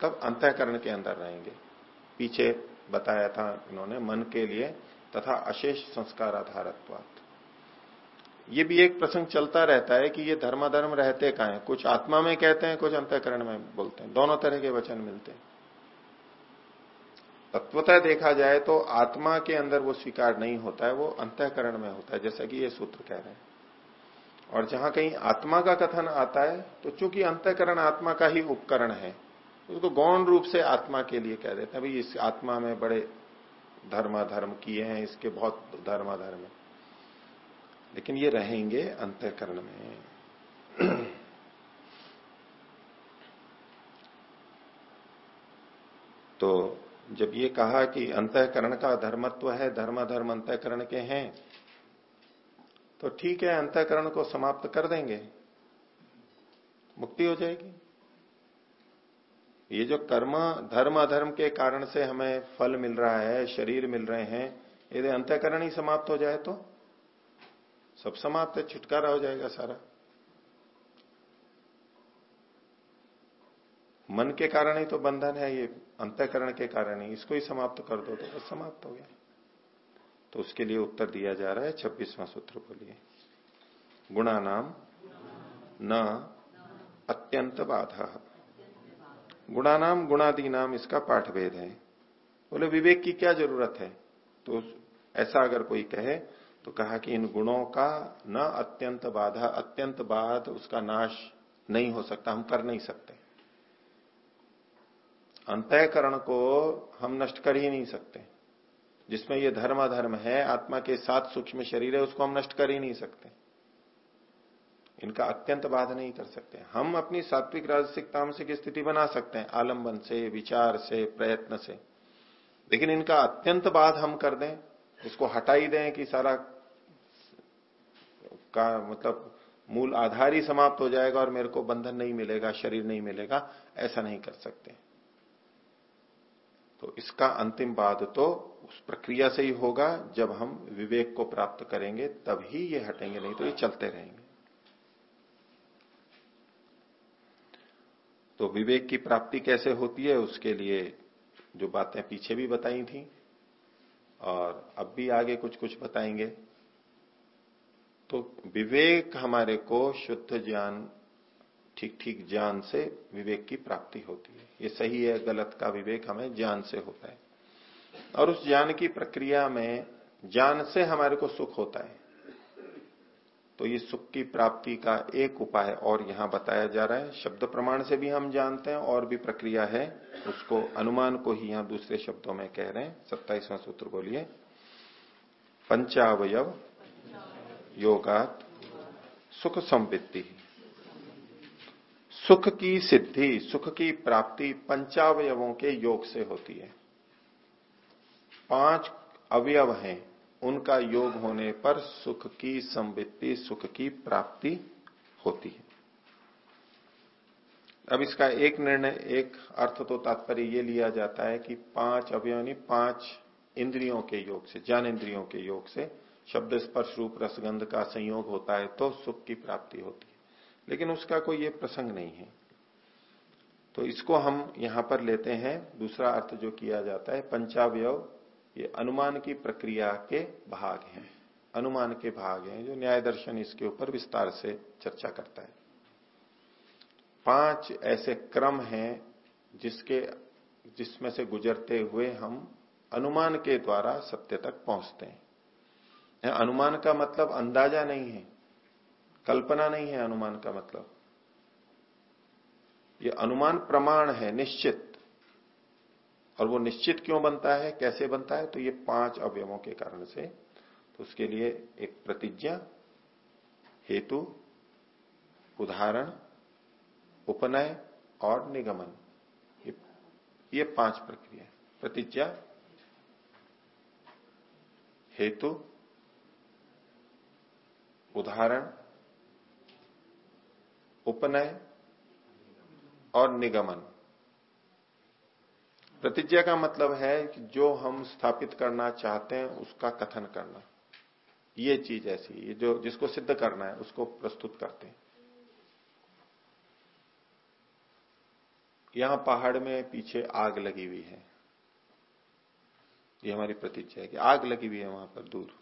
तब अंतःकरण के अंदर रहेंगे। पीछे बताया था इन्होंने मन के लिए तथा अशेष संस्कार आधारत्वात ये भी एक प्रसंग चलता रहता है कि ये धर्माधर्म रहते का है? कुछ आत्मा में कहते हैं, कुछ अंतकरण में बोलते हैं। दोनों तरह के वचन मिलते हैं। तत्वतः देखा जाए तो आत्मा के अंदर वो स्वीकार नहीं होता है, वो अंतकरण में होता है, जैसा कि ये सूत्र कह रहे हैं। और जहाँ कहीं आत्मा का कथन आता है तो चूँकि अंतकरण आत्मा का ही उपकरण है, उसको तो गौण रूप से आत्मा के लिए कह देते हैं। भाई इस आत्मा में बड़े धर्माधर्म किए हैं, इसके बहुत धर्माधर्म है। लेकिन ये रहेंगे अंतकरण में। तो जब ये कहा कि अंतकरण का धर्मत्व है, धर्माधर्म अंतकरण के हैं तो ठीक है, अंतकरण को समाप्त कर देंगे। मुक्ति हो जाएगी। ये जो कर्म धर्म अधर्म के कारण से हमें फल मिल रहा है, शरीर मिल रहे हैं, यदि अंतकरण ही समाप्त हो जाए तो? सब समाप्त है, छुटकारा हो जाएगा सारा। मन के कारण ही तो बंधन है, ये अंतकरण के कारण ही। इसको ही समाप्त कर दो तो बस समाप्त हो गया। तो उसके लिए उत्तर दिया जा रहा है, छब्बीसवां सूत्र बोलिए। गुणा नाम न अत्यंत बाधा। गुणानाम गुणादि नाम, इसका पाठ भेद है। बोले, विवेक की क्या ज़रूरत है? तो ऐसा अगर कोई कहे तो कहा कि इन गुणों का न अत्यंत बाधा, अत्यंत बाद उसका नाश नहीं हो सकता, हम कर नहीं सकते। अंतःकरण को हम नष्ट कर ही नहीं सकते। जिसमें ये धर्म अधर्म है, आत्मा के साथ सूक्ष्म शरीर है, उसको हम नष्ट कर ही नहीं सकते। इनका अत्यंत बाध नहीं कर सकते। हम अपनी सात्विक राजसिक तामसिक स्थिति बना सकते हैं? आलंबन से, विचार से, प्रयत्न से। लेकिन इनका अत्यंत बाध हम कर दें। इसको हटा ही दें कि सारा का मतलब मूल आधार ही समाप्त हो जाएगा और मेरे को बंधन नहीं मिलेगा, शरीर नहीं मिलेगा, ऐसा नहीं कर सकते। तो इसका अंतिम बाद तो उस प्रक्रिया से ही होगा, जब हम विवेक को प्राप्त करेंगे, तब ही ये हटेंगे, नहीं तो ये चलते रहेंगे। तो विवेक की प्राप्ति कैसे होती है, उसके लिए जो बातें पीछे भी बताई थी और अब भी आगे कुछ कुछ बताएँगे। तो विवेक हमारे को शुद्ध ज्ञान ठीक ठीक ज्ञान से विवेक की प्राप्ति होती है। ये सही है, गलत का विवेक हमें ज्ञान से होता है। और उस ज्ञान की प्रक्रिया में ज्ञान से हमारे को सुख होता है। तो ये सुख की प्राप्ति का एक उपाय और यहाँ बताया जा रहा है। शब्द प्रमाण से भी हम जानते हैं और भी प्रक्रिया है। उसको अनुमान को ही यहाँ दूसरे शब्दों में कह रहे हैं। सत्ताईसवां सूत्र बोलिए। पंचावयव योगात सुख संपत्ति सुख की सिद्धि, सुख की प्राप्ति पंचावयवों के योग से होती है। पाँच अवयव हैं। उनका योग होने पर सुख की संवित्ति, सुख की प्राप्ति होती है। अब इसका एक निर्णय, एक अर्थ तो तात्पर्य ये लिया जाता है कि पाँच अवयवनी पाँच इंद्रियों के योग से, ज्ञान इंद्रियों के योग से शब्द स्पर्श रूप रसगंध का संयोग होता है तो सुख की प्राप्ति होती है। लेकिन उसका कोई ये प्रसंग नहीं है। तो इसको हम यहाँ पर लेते हैं। दूसरा अर्थ जो किया जाता है, पंचावयव ये अनुमान की प्रक्रिया के भाग हैं। अनुमान के भाग हैं जो न्याय दर्शन इसके ऊपर विस्तार से चर्चा करता है। पाँच ऐसे क्रम हैं जिसके, जिसमें से गुजरते हुए हम अनुमान के द्वारा सत्य तक पहुँचते हैं। अनुमान का मतलब अंदाज़ा नहीं है, कल्पना नहीं है अनुमान का मतलब। ये अनुमान प्रमाण है, निश्चित। और वो निश्चित क्यों बनता है कैसे बनता है तो ये पाँच अवयवों के कारण से। तो उसके लिए एक प्रतिज्ञा हेतु उदाहरण उपनय और निगमन। ये, ये पाँच प्रक्रिया प्रतिज्ञा हेतु उदाहरण उपनय और निगमन। प्रतिज्ञा का मतलब है कि जो हम स्थापित करना चाहते हैं, उसका कथन करना। ये चीज़ ऐसी है जो, जिसको सिद्ध करना है, उसको प्रस्तुत करते हैं। यहाँ पहाड़ में पीछे आग लगी हुई है। ये हमारी प्रतिज्ञा है कि आग लगी हुई है वहाँ पर, दूर।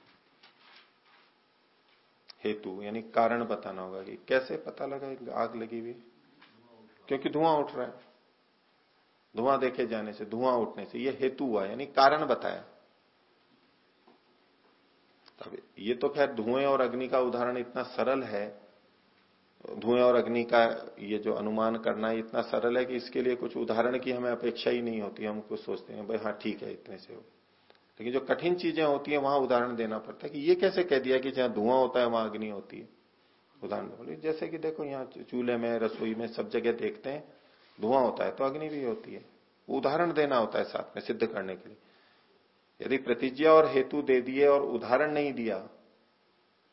हेतु, यानी कारण बताना होगा कि कैसे पता लगा आग लगी हुई क्योंकि धुआँ उठ रहा है। धुआँ देखे जाने से, धुआँ उठने से, ये हेतु हुआ, यानी कारण बताया। तब ये तो खैर धुएँ और अग्नि का उदाहरण इतना सरल है। धुएँ और अग्नि का ये जो अनुमान करना है इतना सरल है कि इसके लिए कुछ उदाहरण की हमें अपेक्षा ही नहीं होती, हम कुछ सोचते हैं, भाई हाँ ठीक है, इतने से हो। लेकिन जो कठिन चीज़ें होती है, वहाँ उदाहरण देना पड़ता है कि ये कैसे कह दिया कि जहाँ धुआँ होता है, वहाँ अग्नि होती है। उदाहरण बोले जैसे कि देखो यहाँ चूल्हे में, रसोई में सब जगह देखते हैं धुआँ होता है तो अग्नि भी होती है। उदाहरण देना होता है साथ में, सिद्ध करने के लिए। यदि प्रतिज्ञा और हेतु दे दिए और उदाहरण नहीं दिया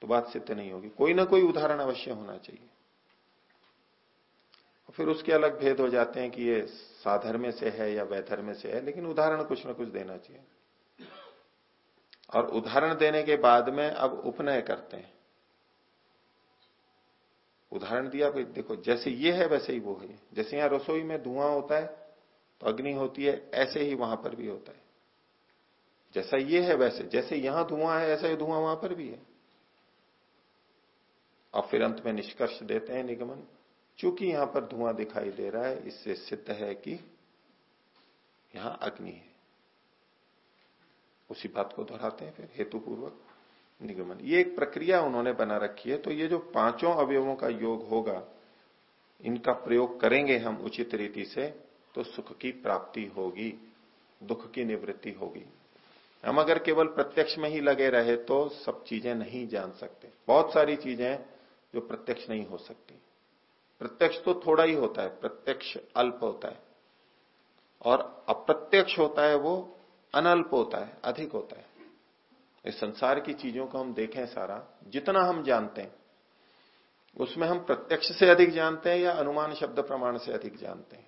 तो बात सिद्ध नहीं होगी। कोई ना कोई उदाहरण अवश्य होना चाहिए। फिर उसके अलग भेद हो जाते हैं कि ये साधर्म से है या वैधर्म से है, लेकिन उदाहरण कुछ ना कुछ देना चाहिए। और उदाहरण देने के बाद में अब उपनय करते हैं। उदाहरण दिया, भाई, देखो, जैसे ये है, वैसे ही वो है। जैसे यहाँ रसोई में धुआँ होता है तो अग्नि होती है, ऐसे ही वहाँ पर भी होता है। जैसा ये है, वैसे। जैसे यहाँ धुआँ है, ऐसा ही धुआँ वहाँ पर भी है। और फिर अंत में निष्कर्ष देते हैं निगमन। चूँकि यहाँ पर धुआँ दिखाई दे रहा है, इससे सिद्ध है कि यहाँ अग्नि है। उसी बात को दोहराते हैं फिर, हेतुपूर्वक। निगमन। ये एक प्रक्रिया उन्होंने बना रखी है तो ये जो पाँचों अवयवों का योग होगा, इनका प्रयोग करेंगे हम उचित रीति से तो सुख की प्राप्ति होगी, दुख की निवृत्ति होगी। हम अगर केवल प्रत्यक्ष में ही लगे रहे तो सब चीज़ें नहीं जान सकते। बहुत सारी चीज़ें जो प्रत्यक्ष नहीं हो सकती। प्रत्यक्ष तो थोड़ा ही होता है, प्रत्यक्ष अल्प होता है। और अप्रत्यक्ष होता है वो अनल्प होता है, अधिक होता है। इस संसार की चीज़ों को हम देखें सारा, जितना हम जानते हैं, उसमें हम प्रत्यक्ष से अधिक जानते हैं या अनुमान शब्द प्रमाण से अधिक जानते हैं?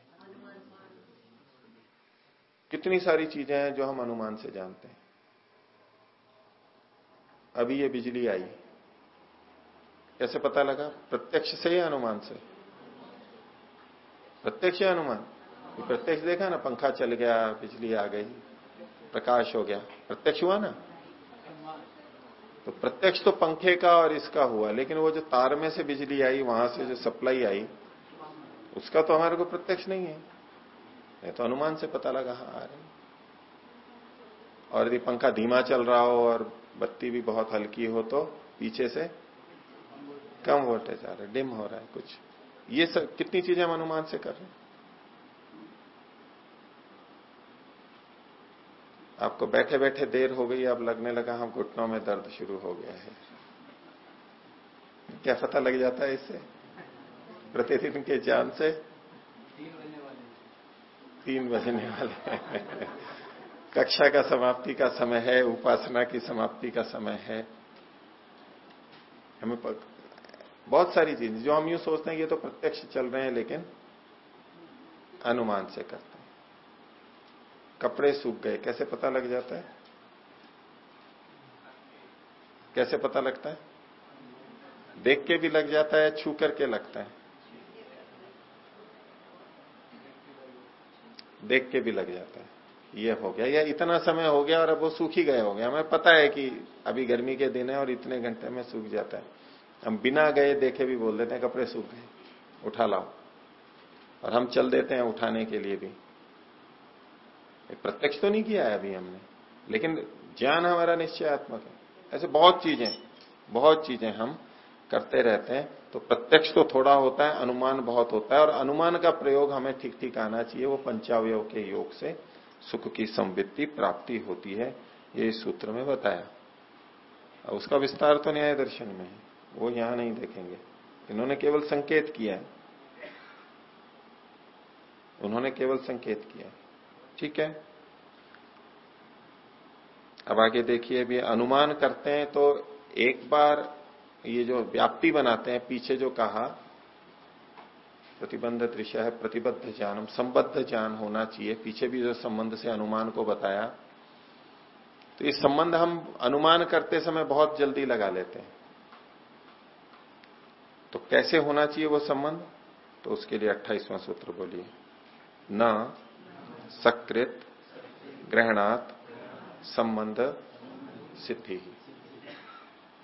कितनी सारी चीज़ें हैं जो हम अनुमान से जानते हैं? अभी ये बिजली आई। कैसे पता लगा? प्रत्यक्ष से या अनुमान से? प्रत्यक्ष या अनुमान? प्रत्यक्ष देखा ना, पंखा चल गया, बिजली आ गई, प्रकाश हो गया। प्रत्यक्ष हुआ ना? तो प्रत्यक्ष तो पंखे का और इसका हुआ, लेकिन वो जो तार में से बिजली आई, वहाँ से जो सप्लाई आई, उसका तो हमारे को प्रत्यक्ष नहीं है। ये तो अनुमान से पता लगा हाँ आ रही और यदि पंखा धीमा चल रहा हो और बत्ती भी बहुत हल्की हो तो पीछे से कम वोल्टेज आ रहा है, डिम हो रहा है कुछ। ये सब कितनी चीज़ें हम अनुमान से कर रहे हैं? आपको बैठे बैठे देर हो गई अब लगने लगा हम घुटनों में दर्द शुरू हो गया है। क्या पता लग जाता है इससे? प्रतिदिन के जान से? तीन बजने वाले कक्षा का समाप्ति का समय है उपासना की समाप्ति का समय है। हमें बहुत सारी चीज़ जो हम यूँ सोचते हैं ये तो प्रत्यक्ष चल रहे हैं लेकिन अनुमान से करते हैं कपड़े सूख गए, कैसे पता लग जाता है? कैसे पता लगता है? देख के भी लग जाता है, छू करके लगता है। देख के भी लग जाता है। ये हो गया, या इतना समय हो गया और अब वो सूख ही गए हो गया हमें पता है कि अभी गर्मी के दिन है और इतने घंटे में सूख जाता है। हम बिना गए देखे भी बोल देते हैं, कपड़े सूख गए, उठा लाओ। और हम चल देते हैं उठाने के लिए भी। प्रत्यक्ष तो नहीं किया है अभी हमने। लेकिन ज्ञान हमारा निश्चयात्मक है। ऐसे बहुत चीज़ें बहुत चीज़ें हम करते रहते हैं। तो प्रत्यक्ष तो थोड़ा होता है, अनुमान बहुत होता है, और अनुमान का प्रयोग हमें ठीक ठीक आना चाहिए। वो पंचावय के योग से सुख की संवित्ति प्राप्ति होती है, ये इस सूत्र में बताया। उसका विस्तार तो न्याय दर्शन में है। वो यहाँ नहीं देखेंगे। इन्होंने केवल संकेत किया है। उन्होंने केवल संकेत किया ठीक है? अब आगे देखिए, अभी अनुमान करते हैं तो एक बार ये जो व्याप्ति बनाते हैं, पीछे जो कहा, प्रतिबंध दृश्य है, प्रतिबद्ध ज्ञान संबद्ध ज्ञान होना चाहिए। पीछे भी जो संबंध से अनुमान को बताया। तो ये संबंध हम अनुमान करते समय बहुत जल्दी लगा लेते हैं। तो कैसे होना चाहिए वो संबंध? तो उसके लिए अट्ठाईसवां सूत्र बोलिए। न सकृत ग्रहणात, संबंध, सिद्धि।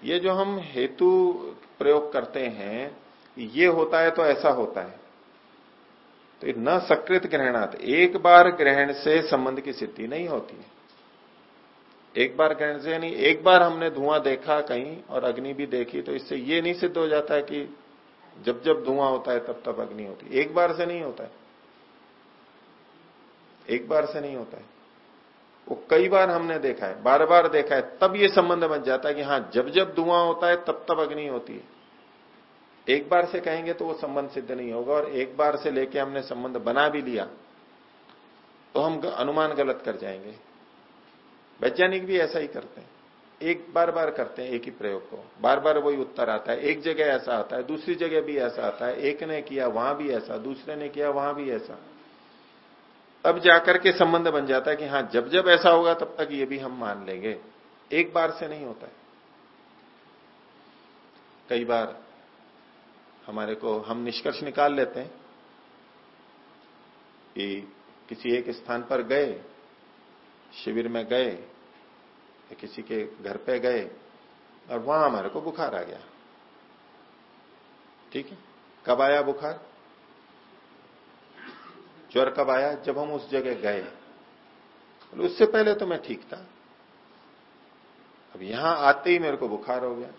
ये जो हम हेतु प्रयोग करते हैं, ये होता है तो ऐसा होता है। तो न सकृत ग्रहणात। एक बार ग्रहण से संबंध की सिद्धि नहीं होती है। एक बार ग्रहण से, यानी एक बार हमने धुआँ देखा कहीं और अग्नि भी देखी तो इससे ये नहीं सिद्ध हो जाता है कि जब जब धुआँ होता है, तब तब अग्नि होती है। एक बार से नहीं होता है। एक बार से नहीं होता है। वो कई बार हमने देखा है बार बार देखा है, तब ये संबंध बन जाता है कि हाँ जब जब धुआँ होता है तब तब अग्नि होती है। एक बार से कहेंगे तो वो संबंध सिद्ध नहीं होगा और एक बार से लेके हमने संबंध बना भी लिया तो हम अनुमान गलत कर जाएँगे। वैज्ञानिक भी ऐसा ही करते हैं। एक बार बार करते हैं एक ही प्रयोग को। बार बार वही उत्तर आता है, एक जगह ऐसा आता है, दूसरी जगह भी ऐसा आता है, एक ने किया, वहाँ भी ऐसा, दूसरे ने किया, वहाँ भी ऐसा। तब जाकर के संबंध बन जाता है कि हाँ जब जब ऐसा होगा, तब तक ये भी हम मान लेंगे। एक बार से नहीं होता है। कई बार हमारे को हम निष्कर्ष निकाल लेते हैं कि किसी एक स्थान पर गए, शिविर में गए, या किसी के घर पे गए, और वहाँ हमारे को बुखार आ गया। ठीक है? कब आया बुखार? ज्वर कब आया? जब हम उस जगह गए। उससे पहले तो मैं ठीक था। अब यहाँ आते ही मेरे को बुखार हो गया।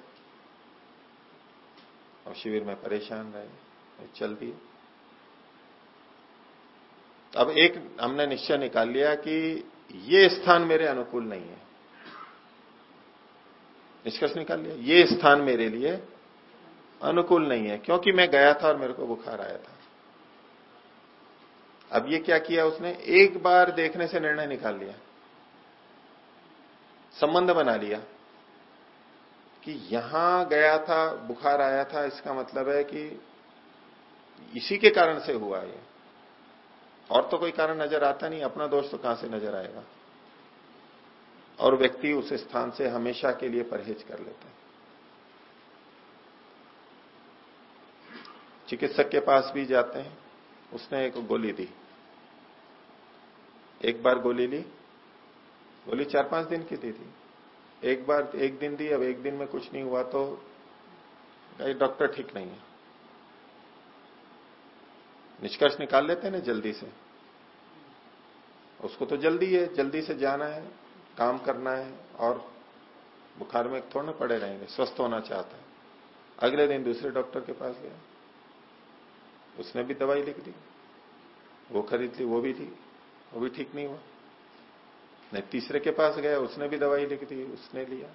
और शिविर में परेशान रहे। चल दिए अब एक हमने निश्चय निकाल लिया कि ये स्थान मेरे अनुकूल नहीं है। निष्कर्ष निकाल लिया। ये स्थान मेरे लिए अनुकूल नहीं है, क्योंकि मैं गया था और मेरे को बुखार आया था। अब ये क्या किया उसने? एक बार देखने से निर्णय निकाल लिया। संबंध बना लिया कि यहाँ गया था, बुखार आया था, इसका मतलब है कि इसी के कारण से हुआ ये। और तो कोई कारण नज़र आता नहीं, अपना दोष तो कहाँ से नज़र आएगा? और व्यक्ति उस स्थान से हमेशा के लिए परहेज कर लेता है। चिकित्सक के पास भी जाते हैं, उसने एक गोली दी। एक बार गोली ली। गोली चार पाँच दिन की दी थी। एक बार, एक दिन दी, अब एक दिन में कुछ नहीं हुआ तो डॉक्टर ठीक नहीं है। निष्कर्ष निकाल लेते ना जल्दी से। उसको तो जल्दी है, जल्दी से जाना है, काम करना है, और बुखार में थोड़ा ना पड़े रहेंगे, स्वस्थ होना चाहता है। अगले दिन दूसरे डॉक्टर के पास गया। उसने भी दवाई लिख दी, वो खरीद ली, वो भी थी वो भी ठीक नहीं हुआ। नहीं, तीसरे के पास गया, उसने भी दवाई लिख दी, उसने लिया।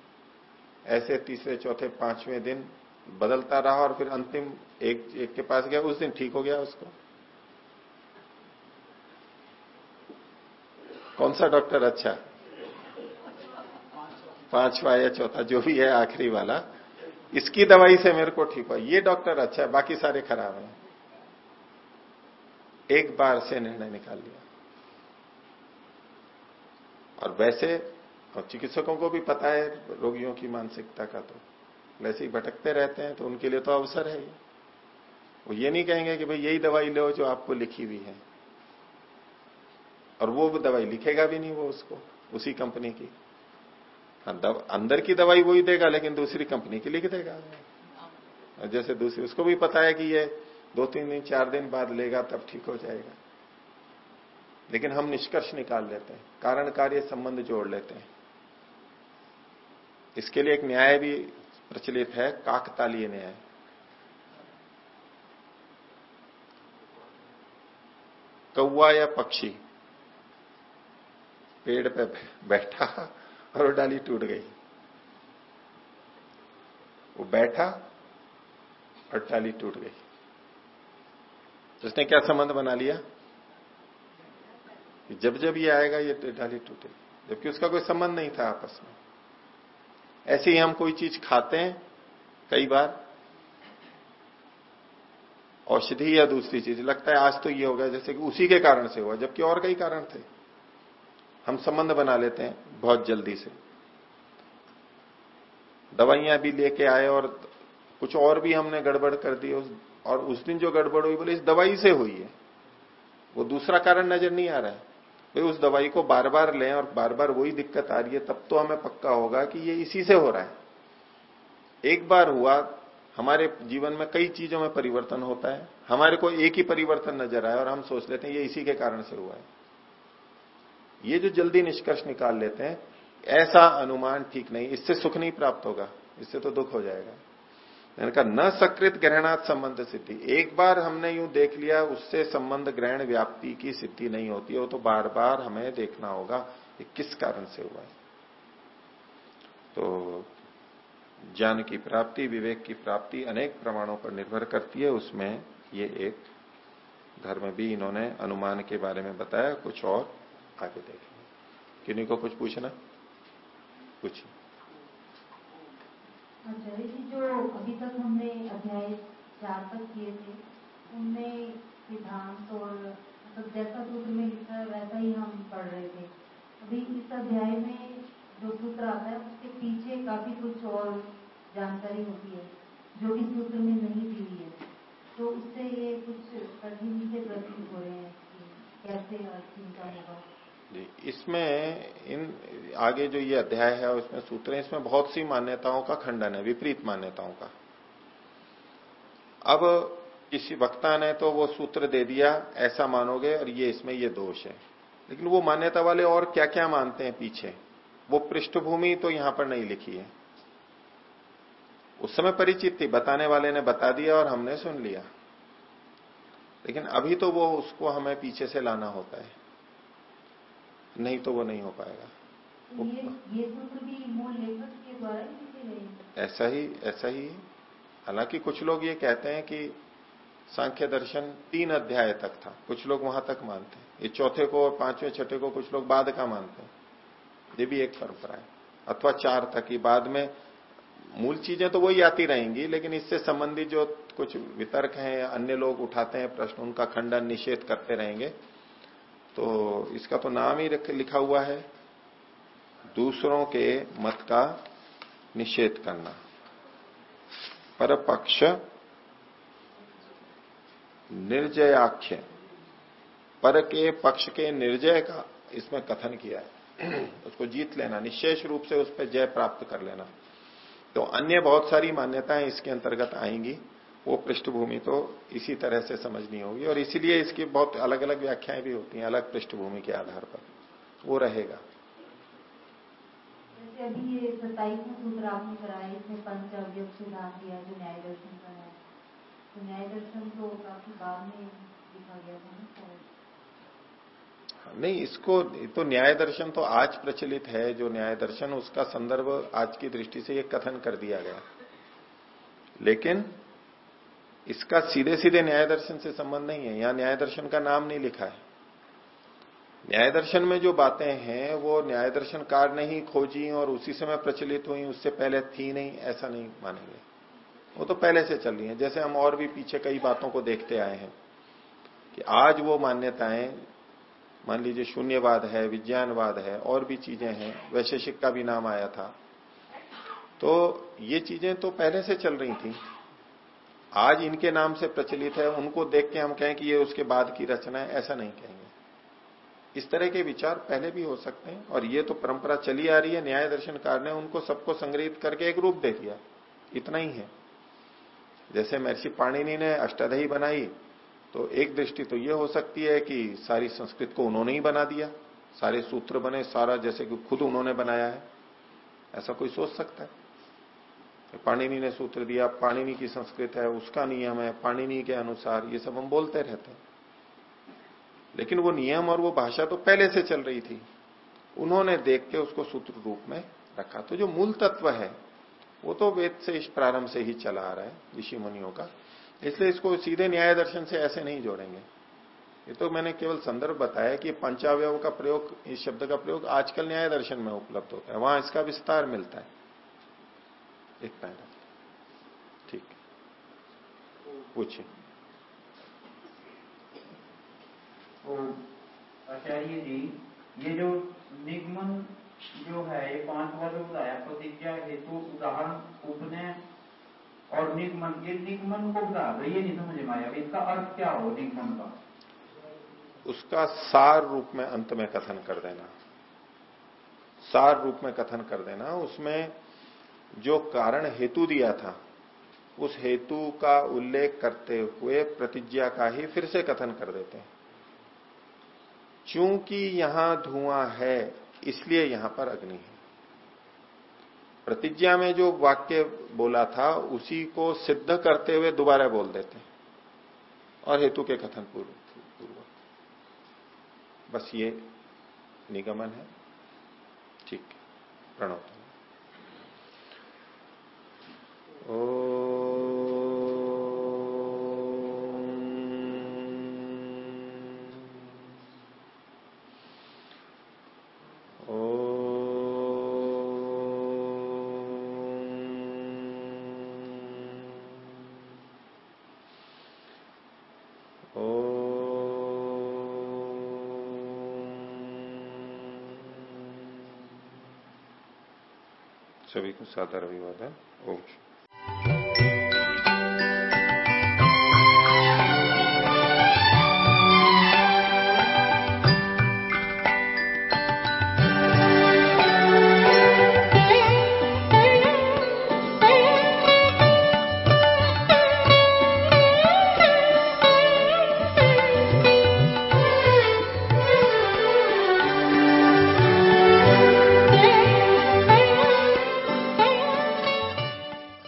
ऐसे तीसरे, चौथे, पाँचवें दिन बदलता रहा और फिर अंतिम एक एक के पास गया, उस दिन ठीक हो गया उसको। कौन सा डॉक्टर अच्छा? पांचवा या चौथा, जो भी है, आखिरी वाला। इसकी दवाई से मेरे को ठीक हुआ। ये डॉक्टर अच्छा है, बाकी सारे खराब हैं। एक बार से निर्णय निकाल लिया। और वैसे, और चिकित्सकों को भी पता है रोगियों की मानसिकता का तो। वैसे ही भटकते रहते हैं तो उनके लिए तो अवसर है ये वो ये नहीं कहेंगे कि भाई, यही दवाई लो जो आपको लिखी हुई है। और वो दवाई लिखेगा भी नहीं वो उसको, उसी कंपनी की। हाँ अंदर की दवाई वही देगा, लेकिन दूसरी कंपनी की लिख देगा। जैसे दूसरी, उसको भी पता है कि ये दो तीन दिन, चार दिन बाद लेगा, तब ठीक हो जाएगा। लेकिन हम निष्कर्ष निकाल लेते हैं कारण कार्य संबंध जोड़ लेते हैं। इसके लिए एक न्याय भी प्रचलित है, काकतालीय न्याय। कौआ या पक्षी? पेड़ पे बैठा और डाली टूट गई। वो बैठा और डाली टूट गई। उसने क्या संबंध बना लिया? कि जब जब ये आएगा, ये डाली टूटे। जबकि उसका कोई संबंध नहीं था आपस में। ऐसे ही हम कोई चीज़ खाते हैं, कई बार, औषधि या दूसरी चीज़। लगता है आज तो ये हो गया, जैसे कि उसी के कारण से हुआ, जबकि और कई कारण थे। हम संबंध बना लेते हैं बहुत जल्दी से। दवाइयाँ भी लेके आए और कुछ और भी हमने गड़बड़ कर दी। और उस दिन जो गड़बड़ हुई, बोले, इस दवाई से हुई है। वो दूसरा कारण नज़र नहीं आ रहा है। भाई उस दवाई को बार बार लें और बार बार वही दिक्कत आ रही है, तब तो हमें पक्का होगा कि ये इसी से हो रहा है। एक बार हुआ, हमारे जीवन में कई चीज़ों में परिवर्तन होता है, हमारे को एक ही परिवर्तन नज़र आया और हम सोच लेते हैं ये इसी के कारण से हुआ है। ये जो जल्दी निष्कर्ष निकाल लेते हैं, ऐसा अनुमान ठीक नहीं, इससे सुख नहीं प्राप्त होगा, इससे तो दुख हो जाएगा। मैंने कहा, न सकृत ग्रहणात् संबंध सिद्धि। एक बार हमने यूँ देख लिया, उससे संबंध ग्रहण व्याप्ति की सिद्धि नहीं होती है वो तो बार बार हमें देखना होगा कि किस कारण से हुआ है। तो ज्ञान की प्राप्ति, विवेक की प्राप्ति अनेक प्रमाणों पर निर्भर करती है। उसमें ये एक धर्म भी इन्होंने अनुमान के बारे में बताया, कुछ और आगे देखेंगे। किन्हीं को कुछ पूछना? कुछ आचार्य जी जो अभी तक हमने अध्याय चार तक किए थे, उनमें सिद्धांत और मतलब जैसा सूत्र में लिखा है, वैसा ही हम पढ़ रहे थे। अभी इस अध्याय में जो सूत्र आता है, उसके पीछे काफ़ी कुछ और जानकारी होती है, जो कि सूत्र में नहीं दी हुई है। तो उससे ये कुछ कठिन से प्रतीत हो रहे हैं कैसे अर्थ होगा। इसमें इन, आगे जो ये अध्याय है, उसमें सूत्र है, इसमें बहुत सी मान्यताओं का खंडन है, विपरीत मान्यताओं का। अब किसी वक्ता ने तो वो सूत्र दे दिया, ऐसा मानोगे, और ये इसमें ये दोष है। लेकिन वो मान्यता वाले और क्या क्या मानते हैं पीछे? वो पृष्ठभूमि तो यहाँ पर नहीं लिखी है। उस समय परिचित थी, बताने वाले ने बता दिया और हमने सुन लिया। लेकिन अभी तो वो उसको हमें पीछे से लाना होता है। नहीं तो वो नहीं हो पाएगा। तो ये ये सूत्र भी मूल के द्वारा लिखे गए ऐसा ही ऐसा ही हालाँकि कुछ लोग ये कहते हैं कि सांख्य दर्शन तीन अध्याय तक था। कुछ लोग वहाँ तक मानते हैं। ये चौथे को और पाँचवें छठे को कुछ लोग बाद का मानते हैं। ये भी एक परंपरा है। अथवा चार तक ही। बाद में मूल चीज़ें तो वही आती रहेंगी लेकिन इससे संबंधित जो कुछ वितर्क हैं अन्य लोग उठाते हैं प्रश्न उनका खंडन निषेध करते रहेंगे। तो इसका तो नाम ही लिखा हुआ है, दूसरों के मत का निषेध करना। पर पक्ष निर्जयाख्य। पर के पक्ष के निर्जय का इसमें कथन किया है। उसको जीत लेना, निशेष रूप से उस पर जय प्राप्त कर लेना। तो अन्य बहुत सारी मान्यताएँ इसके अंतर्गत आएँगी। वो पृष्ठभूमि तो इसी तरह से समझनी होगी। और इसीलिए इसकी बहुत अलग अलग व्याख्याएँ भी होती हैं अलग पृष्ठभूमि के आधार पर। वो रहेगा। अभी ये सूत्र आपने कराया इसमें पंच अवयव सिद्धांत दिया जो न्याय दर्शन का है। तो न्याय दर्शन तो काफ़ी बाद में लिखा गया था ना नहीं इसको तो न्याय दर्शन तो आज प्रचलित है जो न्याय दर्शन उसका संदर्भ आज की दृष्टि से ये कथन कर दिया गया। लेकिन इसका सीधे सीधे न्याय दर्शन से संबंध नहीं है। यहाँ न्याय दर्शन का नाम नहीं लिखा है। न्याय दर्शन में जो बातें हैं, वो न्याय दर्शन कार ने ही खोजी और उसी समय प्रचलित हुई, उससे पहले थी नहीं, ऐसा नहीं मानेंगे। वो तो पहले से चल रही है। जैसे हम और भी पीछे कई बातों को देखते आए हैं कि आज वो मान्यताएँ, मान लीजिए शून्यवाद है, विज्ञानवाद है, और भी चीज़ें हैं, वैशेषिक का भी नाम आया था। तो ये चीज़ें तो पहले से चल रही थी। आज इनके नाम से प्रचलित है, उनको देख के हम कहें कि ये उसके बाद की रचना है, ऐसा नहीं कहेंगे। इस तरह के विचार पहले भी हो सकते हैं, और ये तो परंपरा चली आ रही है, न्याय दर्शनकार ने उनको सबको संग्रहित करके एक रूप दे दिया। इतना ही है। जैसे महर्षि पाणिनि ने अष्टादही बनाई तो एक दृष्टि तो ये हो सकती है कि सारी संस्कृत को उन्होंने ही बना दिया। सारे सूत्र बने, सारा जैसे कि खुद उन्होंने बनाया है। ऐसा कोई सोच सकता है? पाणिनि ने सूत्र दिया, पाणिनि की संस्कृत है, उसका नियम है, पाणिनि के अनुसार ये सब हम बोलते रहते हैं। लेकिन वो नियम और वो भाषा तो पहले से चल रही थी। उन्होंने देख के उसको सूत्र रूप में रखा। तो जो मूल तत्व है, वो तो वेद से इस प्रारंभ से ही चला आ रहा है, ऋषि मुनियों का। इसलिए इसको सीधे न्याय दर्शन से ऐसे नहीं जोड़ेंगे। ये तो मैंने केवल संदर्भ बताया कि पंचावय का प्रयोग, इस शब्द का प्रयोग आजकल न्याय दर्शन में उपलब्ध होता है। वहाँ इसका विस्तार मिलता है। एक पैरा ठीक। पूछिए। आचार्य जी ये जो निगमन जो है ये पाँच बार बताया प्रतिज्ञा हेतु उदाहरण उपनय और निगमन ये निगमन को बता ये नहीं समझ में आया। इसका अर्थ क्या हो निगमन का? उसका सार रूप में अंत में कथन कर देना। सार रूप में कथन कर देना उसमें जो कारण हेतु दिया था, उस हेतु का उल्लेख करते हुए प्रतिज्ञा का ही फिर से कथन कर देते हैं। चूँकि यहाँ धुआँ है, इसलिए यहाँ पर अग्नि है। प्रतिज्ञा में जो वाक्य बोला था, उसी को सिद्ध करते हुए दोबारा बोल देते हैं। और हेतु के कथन पूर्व बस ये निगमन है। ठीक प्रणव सभी को सादर अभिवादन। ओम